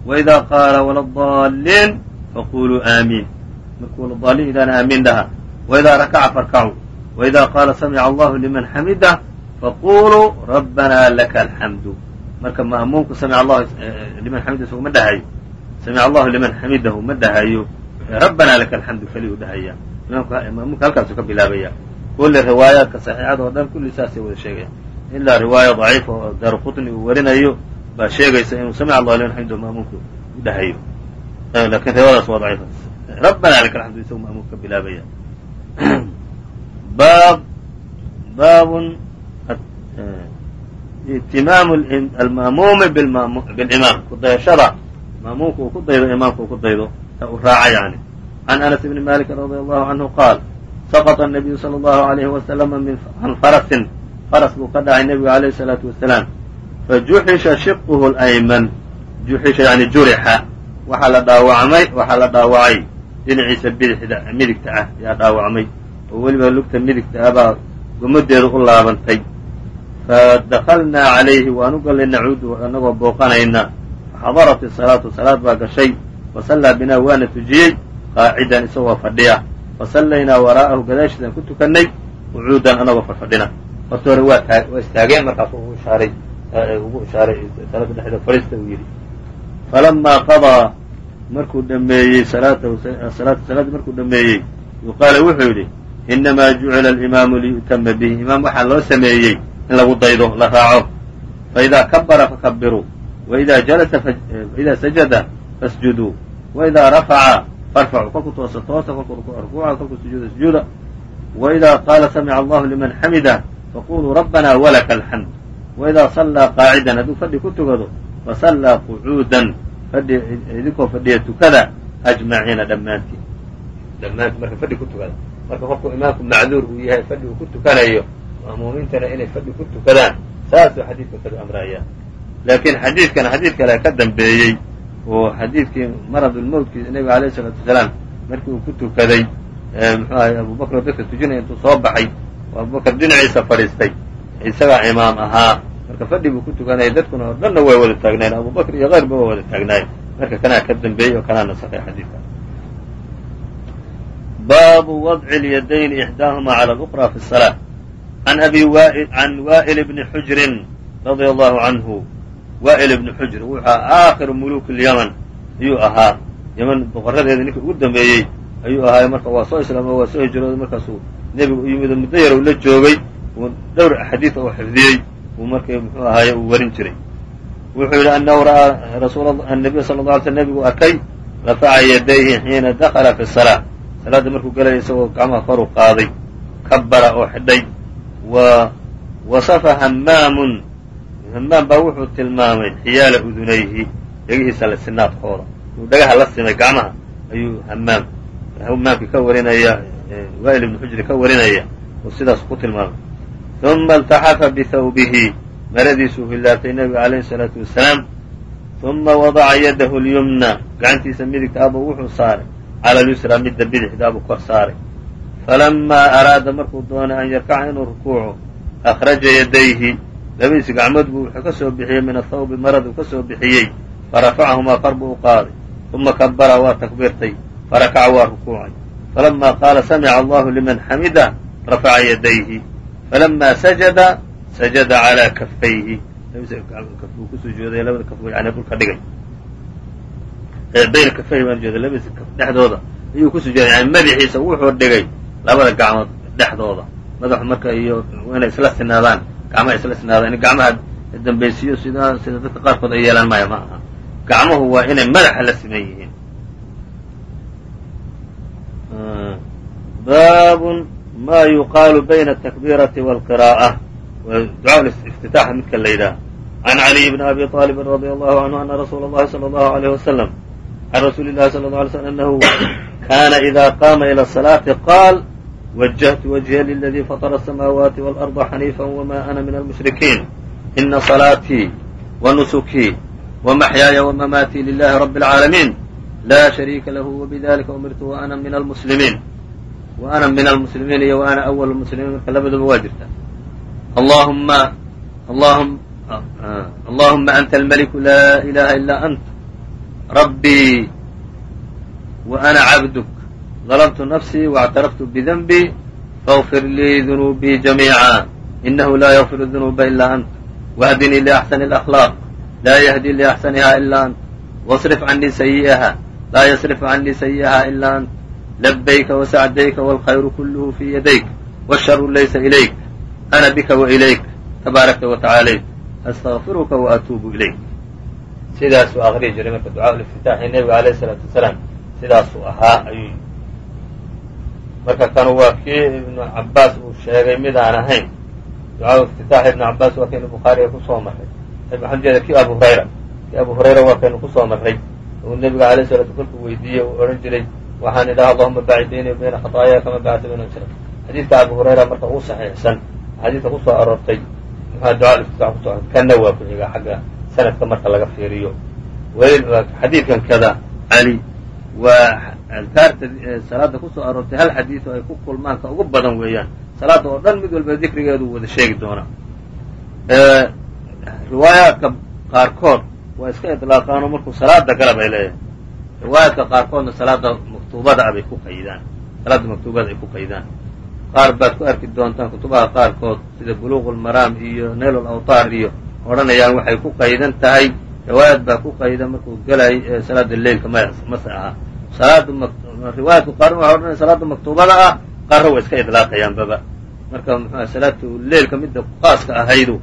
waidaa qaala waladaliin faquluu aamiin markuu waladaliin idaan aamiin dhaha waidaa rakaca farkacuu waidaa qaala samica allahu liman xamidah faquluu rabbanaa laka alxamdu marka ma'muumku samica allahu liman xamidah isaguma dhahayo samica allahu liman xamidahu ma dhahayo rabbanaa laka alxamdu keliya u dhahaya ma'muumka halkaasuu ka bilaabaya kulli riwaayaadka saxiixada oo dhan kulli saasay wada sheegaya ilaa riwaaya daciifa oo daaru qutni uu warinayo baa sheegaysa inuu samica allahu liman xamidahu ma'muumku u dhahayo laakiin riwaayadaas waa daciifa rabbanaa laka alxamdu isagu ma'muumka ka bilaabaya baab baabun itimaamu alma'muumi bilimaam kudayashada ma'muumka uu ku daydo imaamka uu ku daydo ta uu raaca yani can anas bni malik radi allahu canhu qaal saqط الnabiyu salى اllahu عalayhi waslama can farasin faras buu ka dhacay nebigu alayh الsalaatu wasalaam fajuxisha shiqhu اlayman juxisha yani jurixa waxaa la dhaawacmay waxaa la dhaawacay dhinaciisa bidixda midigta ah yaa dhaawacmay oo weliba lugta midigta ah baa gomadeedu u laabantay fadakalnaa calayhi waan u gallay nacuudu annagoo booqanayna faxadarat isalaatu salaad baa gashay fasallaa binaa waana tujiyey qaacidan isagoo fadhiya fasallaynaa waraa'ahu gadaashiisaan ku tukannay qucuudan anagoo fadhfadhina horta hore waa taa waa istaageen markaasu ugu ishaaray ugu ishaaray salaada dhexdeeda fadhiista uu yidhi falamaa qadaa markuu dhameeyey salaatahu salaata markuu dhameeyey yuqaala wuxuu yidhi inamaa jucila alimaamu liyu'tama bihi imaam waxaa loo sameeyey in lagu daydo la raaco faidaa kabara fakabiruu waidaa jalasa faidaa sajada fasjuduu waidaa rafaca farfacuu kolkuu toosa toosa kolkuu rukuuca kolkuu sujuuda sujuuda waidaa qaala samica allahu liman xamida faquluu rabbana walaka alxamd waidaa sallaa qaacidan hadduu fadhi ku tukado fasallaa qucuudan fadhi idinkoo fadhiya tukada ajmaciina dhammaantiin dhammaantiin marka fadhi ku tukada marka qofku imaamku macduur uu yahay fadhi uu ku tukanayo ma'muumiintana inay fadhi ku tukadaan saasuu xadiidka kadu amraya laakiin xadiidkan xadiid kale ka dambeeyey oo xadiidkii maradulmowtkii nebiga alayh isalaatu wasalaam markii uu ku tukaday muxuu ahay abubakr oo dadka tujinaya intuu soo baxay oo abubakr dhinaciisa fadhiistay isagaa imaam ahaa. Marka fadhi buu ku tukanayay dadkuna oo dhanna way wada taagnaayeen abubakr iyo keyrba waa wada taagnaayeen marka kanaa ka dambeeyey oo kanaa nasakhay xadiidka. Baabu wadci lyadayni ixdaahuma cala luqra fi salaa an abi can wa'il bni xujrin radia allahu canhu wa'il ibni xujr wuxuu aakhiru muluuk lyaman ayuu ahaa. Yaman boqoradeeda ninkii ugu dambeeyey ayuu ahaay marka waa soo islaama waa soo hijrooday markaasuu nebigu u yimid muddo yar uu la joogay. Uu dhowr xadiid oo xifdiyey uu markay muxuu ahaaye uu warin jiray. Wuxuu yidhi anahu ra'aa rasuul annabiy sala la alay sl nebigu arkay rafaca yadayhi xiina dakala fi salaa salaadda markuu gelaya isagoo gacmaha koru qaaday kabara oo xidhay wa wasafa hammaamun hammaam baa wuxuu tilmaamay xiyaala udunayhi dhegihiisa la sinaadkooda. Uu dhagaha la simay gacmaha ayuu hammaam hammaamkii ka warinaya wa'il ibnu xujri ka warinaya oo sidaas ku tilmaamay. Uma iltaxafa bihawbihi maradiisuu hilaatay nebiga calayhi salaatu wasalaam. Uma wadaca yadahu lyumna gacantiisa midigta abuu wuxuu saaray. Cala alyusra midda bidixda abuu kor saaray. Falamaa araada markuu doonay an yarkaca inuu rukuuco akhraja yadayhi labadiisi gacmood buu wuxuu ka soo bixiyey min athawbi marad uu ka bixiyey. Farafacahumaa kor buu u qaaday uma kabara waa takbiirtay farakaca waa rukuucay. Falama qaala samica allahu liman xamida rafaca yadayhi. Falama sajada sajada calaa kafayhi. Buu ku sujuuday labada kaf yani dhulka dhigay. Bayna kafayhi baan jeeda labadiisa dhexdooda ayuu ku sujuuday yani madaxiisa wuxuu dhigay labada gacmood dhexdooda. Madaxu marka iyo inay isla sinaadaan gacmaha isla sinaadaan in gacmaha dambaysiyo sida sida dadka qaarkood ay yeelaan maya ma aha gacmuhu waa inay madaxa la siman yihiin baabun ma yuqaalu bayna atakbiirati wاlqiraa'a ducaa iftitaaxa midka la yidhaah can caliy bni abi طaalibin radi allahu canhu ana rasuula اllahi salى allahu aleyh wasalam can rasuuli llahi sala lla alay slm anahu kana ida qaama ila salaati qaal asamaawaati waalarda xaniifa wma ana min almushrikiin ina salaatii wanusukii wamaxyaaya wamamaatii lilahi rabi اlcaalamiin la shariika lahu wbidalika umirtu waana min almuslimiin wa ana min almuslimiin iyo ana awal muslimiin marka labaduba waa jirta anta almaliku laa ilaha ilaa ant rabbii wa ana cabduk ظلمت نفسي واعترفت بذنبي فاغفر لي ذنوبي جميعا إنه لا يغفر الذنوب إلا أنت واهدني لأحسن الأخلاق لا يهدي لأحسنها إلا أنت واصرف عني سيئها لا يصرف عني سيئها إلا أنت لبيك وسعديك والخير كله في يديك والشر ليس إليك أنا بك وإليك تباركت وتعاليت أستغفرك وأتوب إليك sidaasuu aqriyi jiray marka ducaa اliftitaaxi nebiga alayh الsalaatu wasalaam sidaasuu ahaa ayuu marka kanu waa kii ibnu cabaas uu sheegay mid aan ahayn. Ducaa iftitaax ibnu cabaas waa kaynu bukhaariga ku soo marray waxaan jeeda kii abu hurayra. Kii abu hurayra waa kaynu ku soo marray uu nebiga alayh salatu kolkuu weydiiyey uu odhan jiray waxaan idhaha allahuma bacid bayni bayna khaطaayaa kama bacta bayna shra xadiidka abu hurayra marka uu saxiixsan xadiidka ku soo aroortay muxua ducaa iftitaax kuso kanna waa ku xiga xagga sanadka marka laga fiiriyo. Xadiidkan kada cali waa adkaarta salaada ku soo aroortay hal xadiido ay ku kulmaan ka ugu badan weeyaan. Salaada oo dhan mid walba dikrigeedu wada sheegi doonaa riwaayaadka qaarkood waa iska iطlaaqaanoo markuu salaada gala bay leeyahay. Riwaayaadka qaarkoodna salaada maktuubada ah bay ku qaydaan. Salaada maktuubada ay ku qaydaan. Qaar baad ku arki doontaan kutubaha qaarkood sida buluq lmaraam iyo nail lawtaar iyo odhanayaan waxay ku qaydan tahay. Riwaayad baa ku qayda markuu gelay salaada leilka m mase aha salaada riwaayadku qaarna waxay odhanaya salaada maktuubada ah qaarna way iska idlaaqayaanbaba marka mxua salaatu leilka midda khaaska ahaydu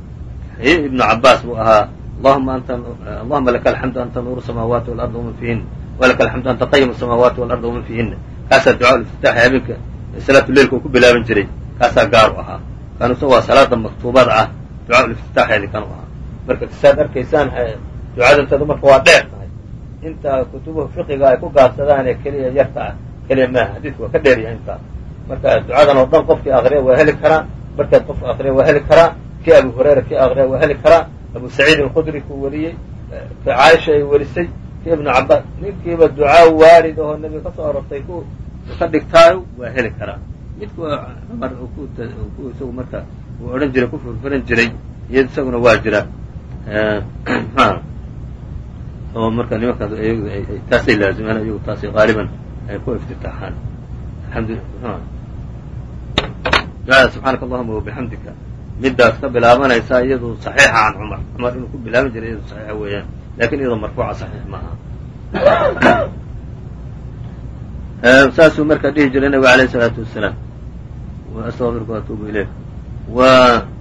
ibnu cabaas buu ahaa allahuma laka alxamdu anta nuuru samaawaati walardi waman fiihin walaka alxamdu anta qayim samaawaati walardi waman fiihina kaasaa ducaa iftitaaxi habeenka salaatu leilka uu ku bilaaban jiray kaasaa gaar u ahaa. Kanusa waa salaada maktuubada ah ducaa iftitaaxeedi kan u ahaa. Marka saad arkaysaan ducadanteedu marka waa dheer tahay inta kutubuhu fiqiga ay ku gaabsadaan ee keliya yarta ah keliya maaha xadiidku waa ka dheeryahay intaa marka ducadan oo dhan qofkii akriya waa heli karaa markeed qof akriya waa heli karaa kii abu hurayra kii akriya waa heli karaa abu saciid alkhudri kuu weliyey ki caaisha ay welisay kii ibnu cabaas ninkiiba ducaa waarid oo nebiga ka soo arortay ku ka dhigtaayo waa heli karaa midku cumar isagu marka uu odhan jiray ku furfuran jiray iyo isaguna waa jira oo marka nimankaas taasay laazimaan iyagu taasay qaaliban ay ku iftitaaxaan ducada subxaanaka allahuma wabixamdika midaas ka bilaabanaysaa iyadu saxiixa can cumar. Cumar inuu ku bilaaban jiray iyadu saxiixa weeyaan. Lakin iyadoo marfuuca saxiix ma saasuu marka dhihi jiray nabiga alayh isalaatu wasalaam astaqfiruka atuubu ilayk w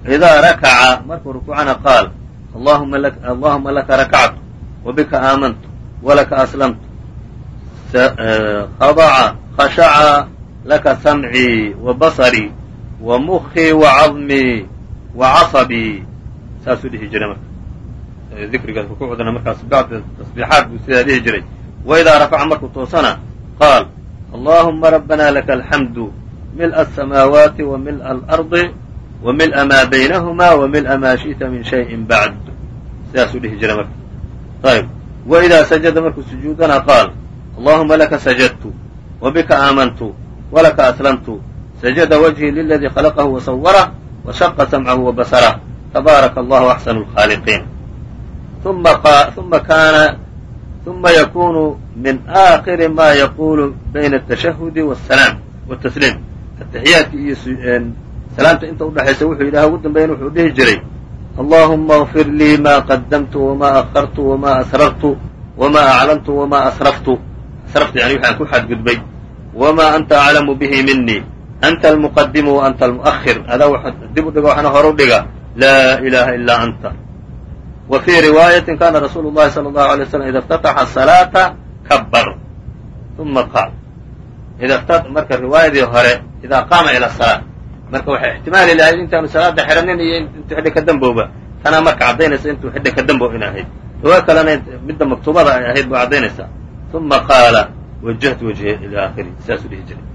idaa rakaca markuu rukuucana qaal allahuma laka rakactu wabika aamantu walaka aslamtu khadaca khashaca laka samcii wa basarii wa mukii wa cadmii wa casabii saasuu dhihi jiray marka dikriga rukuucdana markaas bacda tasbiixaat buu sidaa dhihi jiray wa idaa rafaca markuu toosana qaal allahuma rabbana laka alxamdu mil'a asamaawaati wa mil'a alardi wa mil'a maa baynahuma wa mil'a maa shi'ta min shayin bacd sidaasuu dhihi jiray marka ayb wa idaa sajada markuu sujuudana qaal allahuma laka sajadtu wa bika aamantu walaka aslamtu sajada wajhii liladii khalaqahu wasawara washaqa samcahu wa basarah tabaaraka allahu axsanu lkhaaliqiin uma kaana uma yakunu min aakhiri ma yaqulu bayna atashahudi wasalaam watasliim ataxiyaadki iyo salaamta inta udhexaysa wuxuu yidhaha ugu dambeyn wuxuu dhihi jiray allahuma اغfir lii ma qadamtu wma akartu wma asrartu wma aclantu wma asraftu. Asraftu yani waxaan ku xadgudbay. Wma anta aclamu bihi minii anta almuqadimu wa anta almu'ahir adaa wax dib u dhiga waxna horu dhiga. Laa ilaha ilaa anta. Wa fii riwaayatin kana rasuulu llahi sala allahu alay slam ida iftataxa salaata kabbar. Uma qaal. Marka riwaayadii hore idaa qaama ila salaa marka waxay ixtimaali lahayd intaanu salaada xiranin iyo intuu xidha ka dambowba tanaa marka caddaynaysa intuu xidha ka dambow in ahayd riwaaya kalena midda maktuubada ay ahayd buu caddaynaysaa uma qaala wajahtu wajhi ila aakhiri saasuu dhihi jiray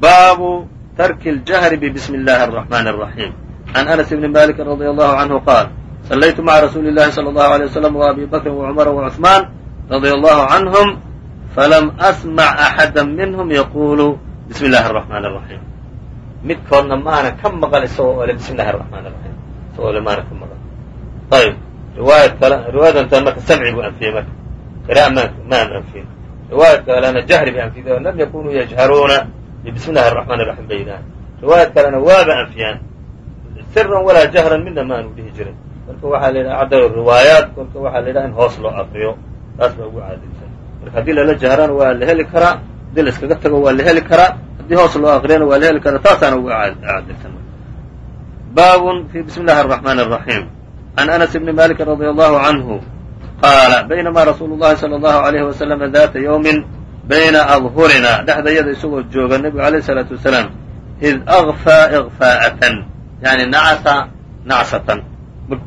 baabu tarki اljahri bbismi اllahi الرaحmani الرaحيم عan anas bni maliki radي allahu canhu qaal sallaytu maca rasuuli اllahi salى اllahu عalيه waslam وabi bakrin وcumar وcuثmaan radي allahu canهum falam asmac axada minhm yaqulu bismi اllahi الرaحmani الرaحيم midkoodna maana ka maqan isagoo ole bismi llahi raxmaan raxiim isagoo ole maana ka maqan ayib riwaayad kale riwaayadantan marka samci buu anfiyey marka. Qira'a ma maan anfiyey riwaayad kalena jahri bay anfiyeen lam yakunuu yajharuuna bibismi llahi araxmaan raxiim bay yidhahan riwaayad kalena waaba anfiyaan siran walaa jahran midna maanu dhihi jirin marka waxaa la yidhaha caddalu riwaayaat kolka waxaa la yidhaha in hoos loo akriyo taas baa ugu caadilsan marka haddii lala jahrana waa la heli karaa. Haddii la iskaga tago waa la heli karaa haddii hoos loo aqriyana waa la heli karaa taasaana ugu caadaysan baabun fi bismi اllahi الرaحmani الرaحيم عan anas bni maliki radي allahu canhu qaala baynama rasuulu llahi salى allahu عalayhi waslama data ywmin bayna adhurina dhexdayada isagoo jooga nebigu alayh الsalaatu wasalaam id agfaa igfaa'atan yani nacasa nacsatan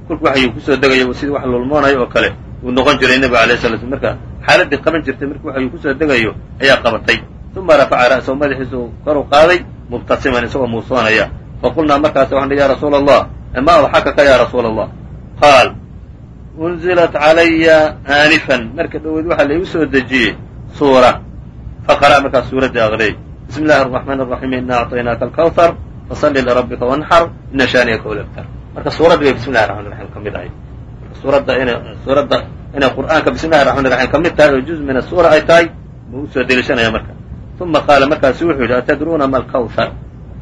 kolku waxayuu kusoo degaya sidii wax lulmoonayo oo kale uu noqon jiray nebigu alayh sala slam marka xaaladdii qaban jirtay marki waxayuu kusoo degayo ayaa qabatay uma rafaca ra'sahu madaxiisu kor u qaaday mubtasiman isagoo muusoonaya faqulnaa markaas waxaan ya rasuula allah ma adxakaka ya rasuula allah qaal unzilat calaya aanifan. Marka dhoweed waxaa laigu soo dejiyey suura. Faqara markaas suuraddii aqriyay bismi illahi araxmaan araxiim ina acطaynaaka alkawhar fasalli lirabbika wanxar ina shaaniyaka ulabtar marka suuraddii bay bismi llahi raxmaan raxiim ka mid ahay. Suuradda inay suuradda inay qur'aanka bismi llahi raxmaan raxiim ka mid tahay oo juz min asuura ay tahay buu u soo deliishanaya marka uma qaala markaasu wuxuu yidhi atadruuna ma alkawhar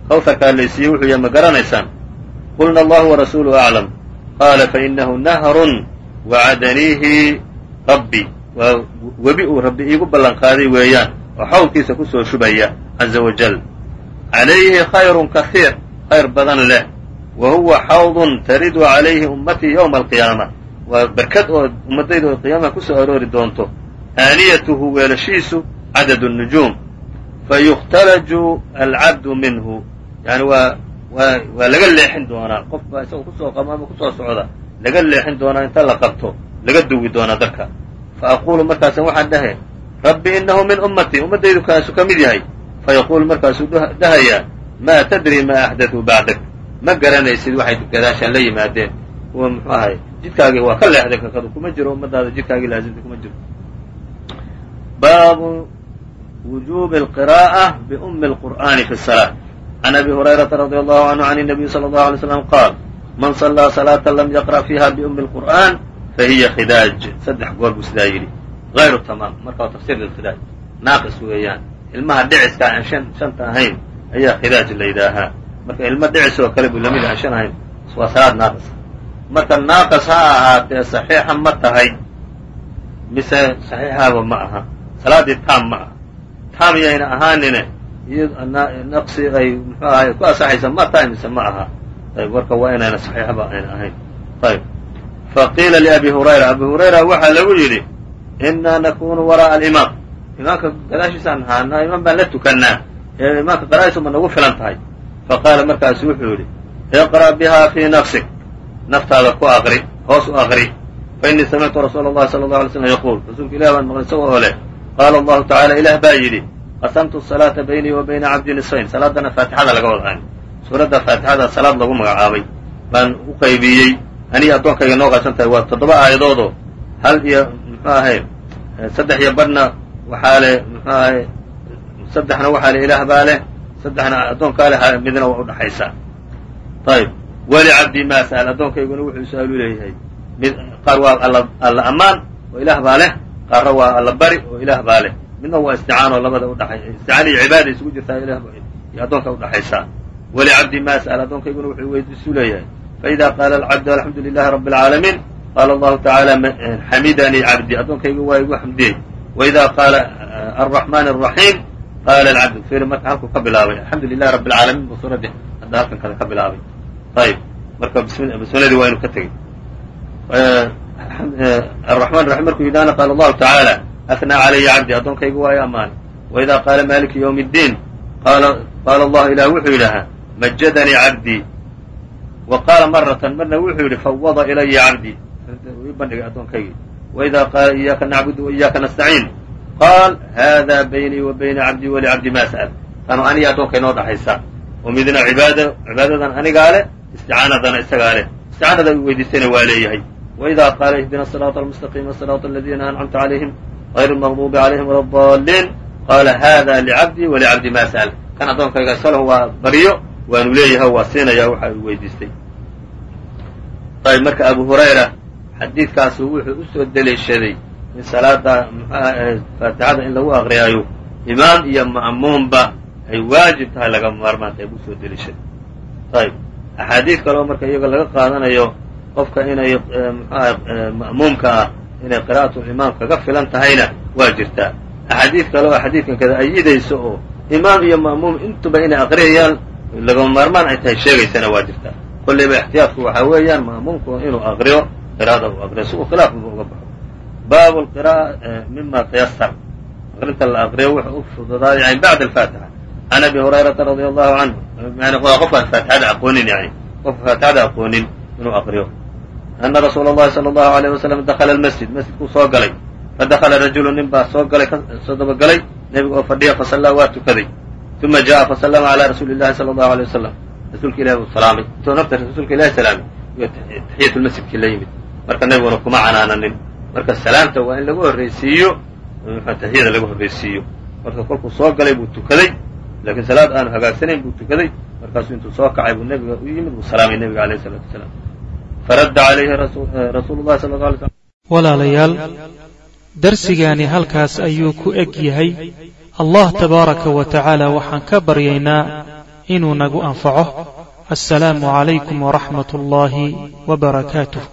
kawharkaa laysiiyey wuxuu yahay ma garanaysaan qulna allahu warasuuluhu aclam qaala fainahu nahrun wacadaniihi rabbi waa webi uu rabbi iigu ballan qaaday weeyaan oo xawlkiisa ku soo shubaya caza wajal calayhi khayrun kahiir khayr badan leh wa huwa xawdun taridu calayhi ummatii yowma alqiyaama waa berkad oo ummaddayda oo qiyaamaha ku soo aroori doonto aaniyatuhu weelashiisu cadad nujuum fayukhtalaju alcabdu minhu yani waa waa waa laga leexin doonaa qof baa isagoo ku soo qamo ama ku soo socda laga leexin doonaa inta la qabto laga duwi doonaa darka fa aquulu markaasan waxaan dhahe rabbi inahu min ummatii ummaddaydu kaasu ka mid yahay fayaquulu markaasuu dhahayaa maa tadri ma axdatuu bacdak ma garanaysid waxay gadaashaan la yimaadeen kuwa muxuu ahay jidkaagii waa ka leexday kakadu kuma jiro ummadaada jidkaagii laazimta kuma jiro baabu wujubi alqiraa'a biumi alqur'aani fi salaa can abi hurayrata radi allahu canhu can الnabiy salى اllahu alay slam qaal man sallaa salaata lam yaqra' fiiha biumi alqur'aan fahiya khidaaj saddex goor buu sidaa yidhi hayru tamaam marka waa tafsir lilkhidaaj naaqis weeyaan ilmaha dhiciska aan shan shanta ahayn ayaa khidaaj la yidhaahaa marka ilmo dhicis oo kale buu lamid aan shan ahayn waa salaad naaqis marka naaqis ha ahaatee saxiixa ma tahay mise saxiixaaba ma aha salaaddii taam ma aha taam yayna ahaanine. Naqsi ay muxuu ahay ku asaxaysa ma tahay mise ma aha. Ayb marka waa inayna saxiixaba ayna ahayn. Ayb faqiila liabi hurayra abi hurayra. Waxaa lagu yidhi inaa nakunu wara'a alimaam imaamka gadaashiisaan ahaanaa imaam baan la tukannaa. Ee imaamka qaraa'diisu ma nagu filan tahay. Faqaala markaasu wuxuu yidhi iqra' biha fii nafsik. Naftaada ku aqri hoos u aqri. Fainii samictu rasuula اllahi sala اllahu alay slam yaquul rasuulka ilah baan maqlay isagoo oo leh qaala allahu tacala ilah baa yidhi qasamtu salaata baynii wa bayna cabdi nisfayn salaadana faatixada laga wadahay suuradda faatixada salaad lagu magacaabay baan u qaybiyey aniga addoonkayga noo qaybsan waa toddoba aayadoodoo hal iyo muxuu ahay saddex iyo badhna waxaa le muxuu ahay saddexna waxaa le ilaah baa leh saddexna addoonkaa leh midna waa udhaxaysaa ayb weli cabdi ma sa'al addoonkayguna wuxuu su'aalu leeyahay mid qaar waa alla ammaan oo ilaah baa leh qaarna waa alla bari oo ilaah baa leh midna waa isticaanoo labada udhaay isticaan iyo cibaada isugu jirtaa iyo addoonka udhaxaysaa weli cabdi ma sa'al addoonkayguna wuxuu weydiisu leeyahay. Faida qaala alcabdu alxamdu lilahi rabbi alcaalamiin qaala allahu tacaala xamidanii cabdi. Addoonkaygu waa igu xamdiyey waida qaala alraxmaan araxiim qaala alcabdu fir marka halkuu ka bilaabay. Alxamdu lilahi rabbi alcaalamiin buu suuraddii hadda halkan kada ka bilaabay. Ayb marka bismiladii waa inu ka tegey araxman raxiim markuu yidhaana qaala allahu tacaala afnaa calaya cabdi addoonkaygu waa i ammaanay waida qaala maliki ywm اddiin qaala allahu ilah wuxuu yidhaahaa majadanii cabdii wa qaala maratan marna wuxuu yidhi fawada ilaya cabdii ii bandhigay addoonkaygi waida qaala iyaaka nacbudu waiyaaka nastaciin qaal hada baynii wa bayna cabdii walicabdi ma sa'al tanu aniga addoonkay noo dhaxaysa oo midna cibaada cibaadadan anigaa leh isticaanadana isagaa leh isticaanada u weydiistayna waa leeyahay waida qaala ihdina asiraata almustaqiima siraata aladiina ancamta calayhim غayr اlmaqdubi calayhim wala adaliin qaala hada licabdii walicabdi ma sa'al kan addoonkayga isaloh waa baryo waanu leeyahay waa siinaya waxa uu weydiistay ayb marka abu hurayra xadiidkaasu wuxuu u soo deliishaday in salaada mxuah faatixada in lagu aqriyaayo imaam iyo ma'muumba ay waajib tahay laga maarmaan tahay buu u soo deliishaday ayb axaadiid kaleo marka iyaga laga qaadanayo qofka inay mxuaha ma'muumka ah inay qira'atu imaam kaga filan tahayna waa jirtaa axaadiid kale oo xadiidkan kada ayidayso oo imaam iyo ma'muum intuba inay aqriyayaan lagama maarmaan ay tahay sheegaysana waa jirtaa kollayba ixtiyaadku waxaa weeyaan ma'muumku inuu aqriyo qira'ada uu aqriyo si uu khilaafba uga baxo. Baabu lqira'a mima tayasar aqrinta la aqriyo wuxuu u fududaaday yani bacda alfaatixa. Can abi hurayrata radia allahu canhu yani qofkaan faatixada aqoonin yani. Qofka faatixada aqoonin inuu aqriyo ana rasuula اllahi sala allahu alayh wasalam dakala almasjid masjidkuu soo galay fadakala rajulu nin baa soo galay soo dabagalay nebiga oo fadhiya fasallaa waa tukaday uma jaءa fasalama calaa rasuuli llahi sala allahu alيه wasalam rasuulka ilahi wuu salaamay intuu nafta rasuulka ilahi salaamay iyo taxiyatu lmasjidkii la yimid marka nebiguna kuma canaananin marka salaamta waa in lagu horreysiiyo taxiyada lagu horreysiiyo marka kolkuu soo galay buu tukaday laakiin salaad aanu hagaagsanayn buu tukaday markaasuu intuu soo kacay buu nebiga u yimid buu salaamay nebiga alayh salaatu wasalaam walaalayaal darsigaani halkaas ayuu ku eg yahay allah tabaaraka wa tacaala waxaan ka baryaynaa inuu nagu anfaco asalaamu calaykum waraxmat ullaahi wbarakaatuh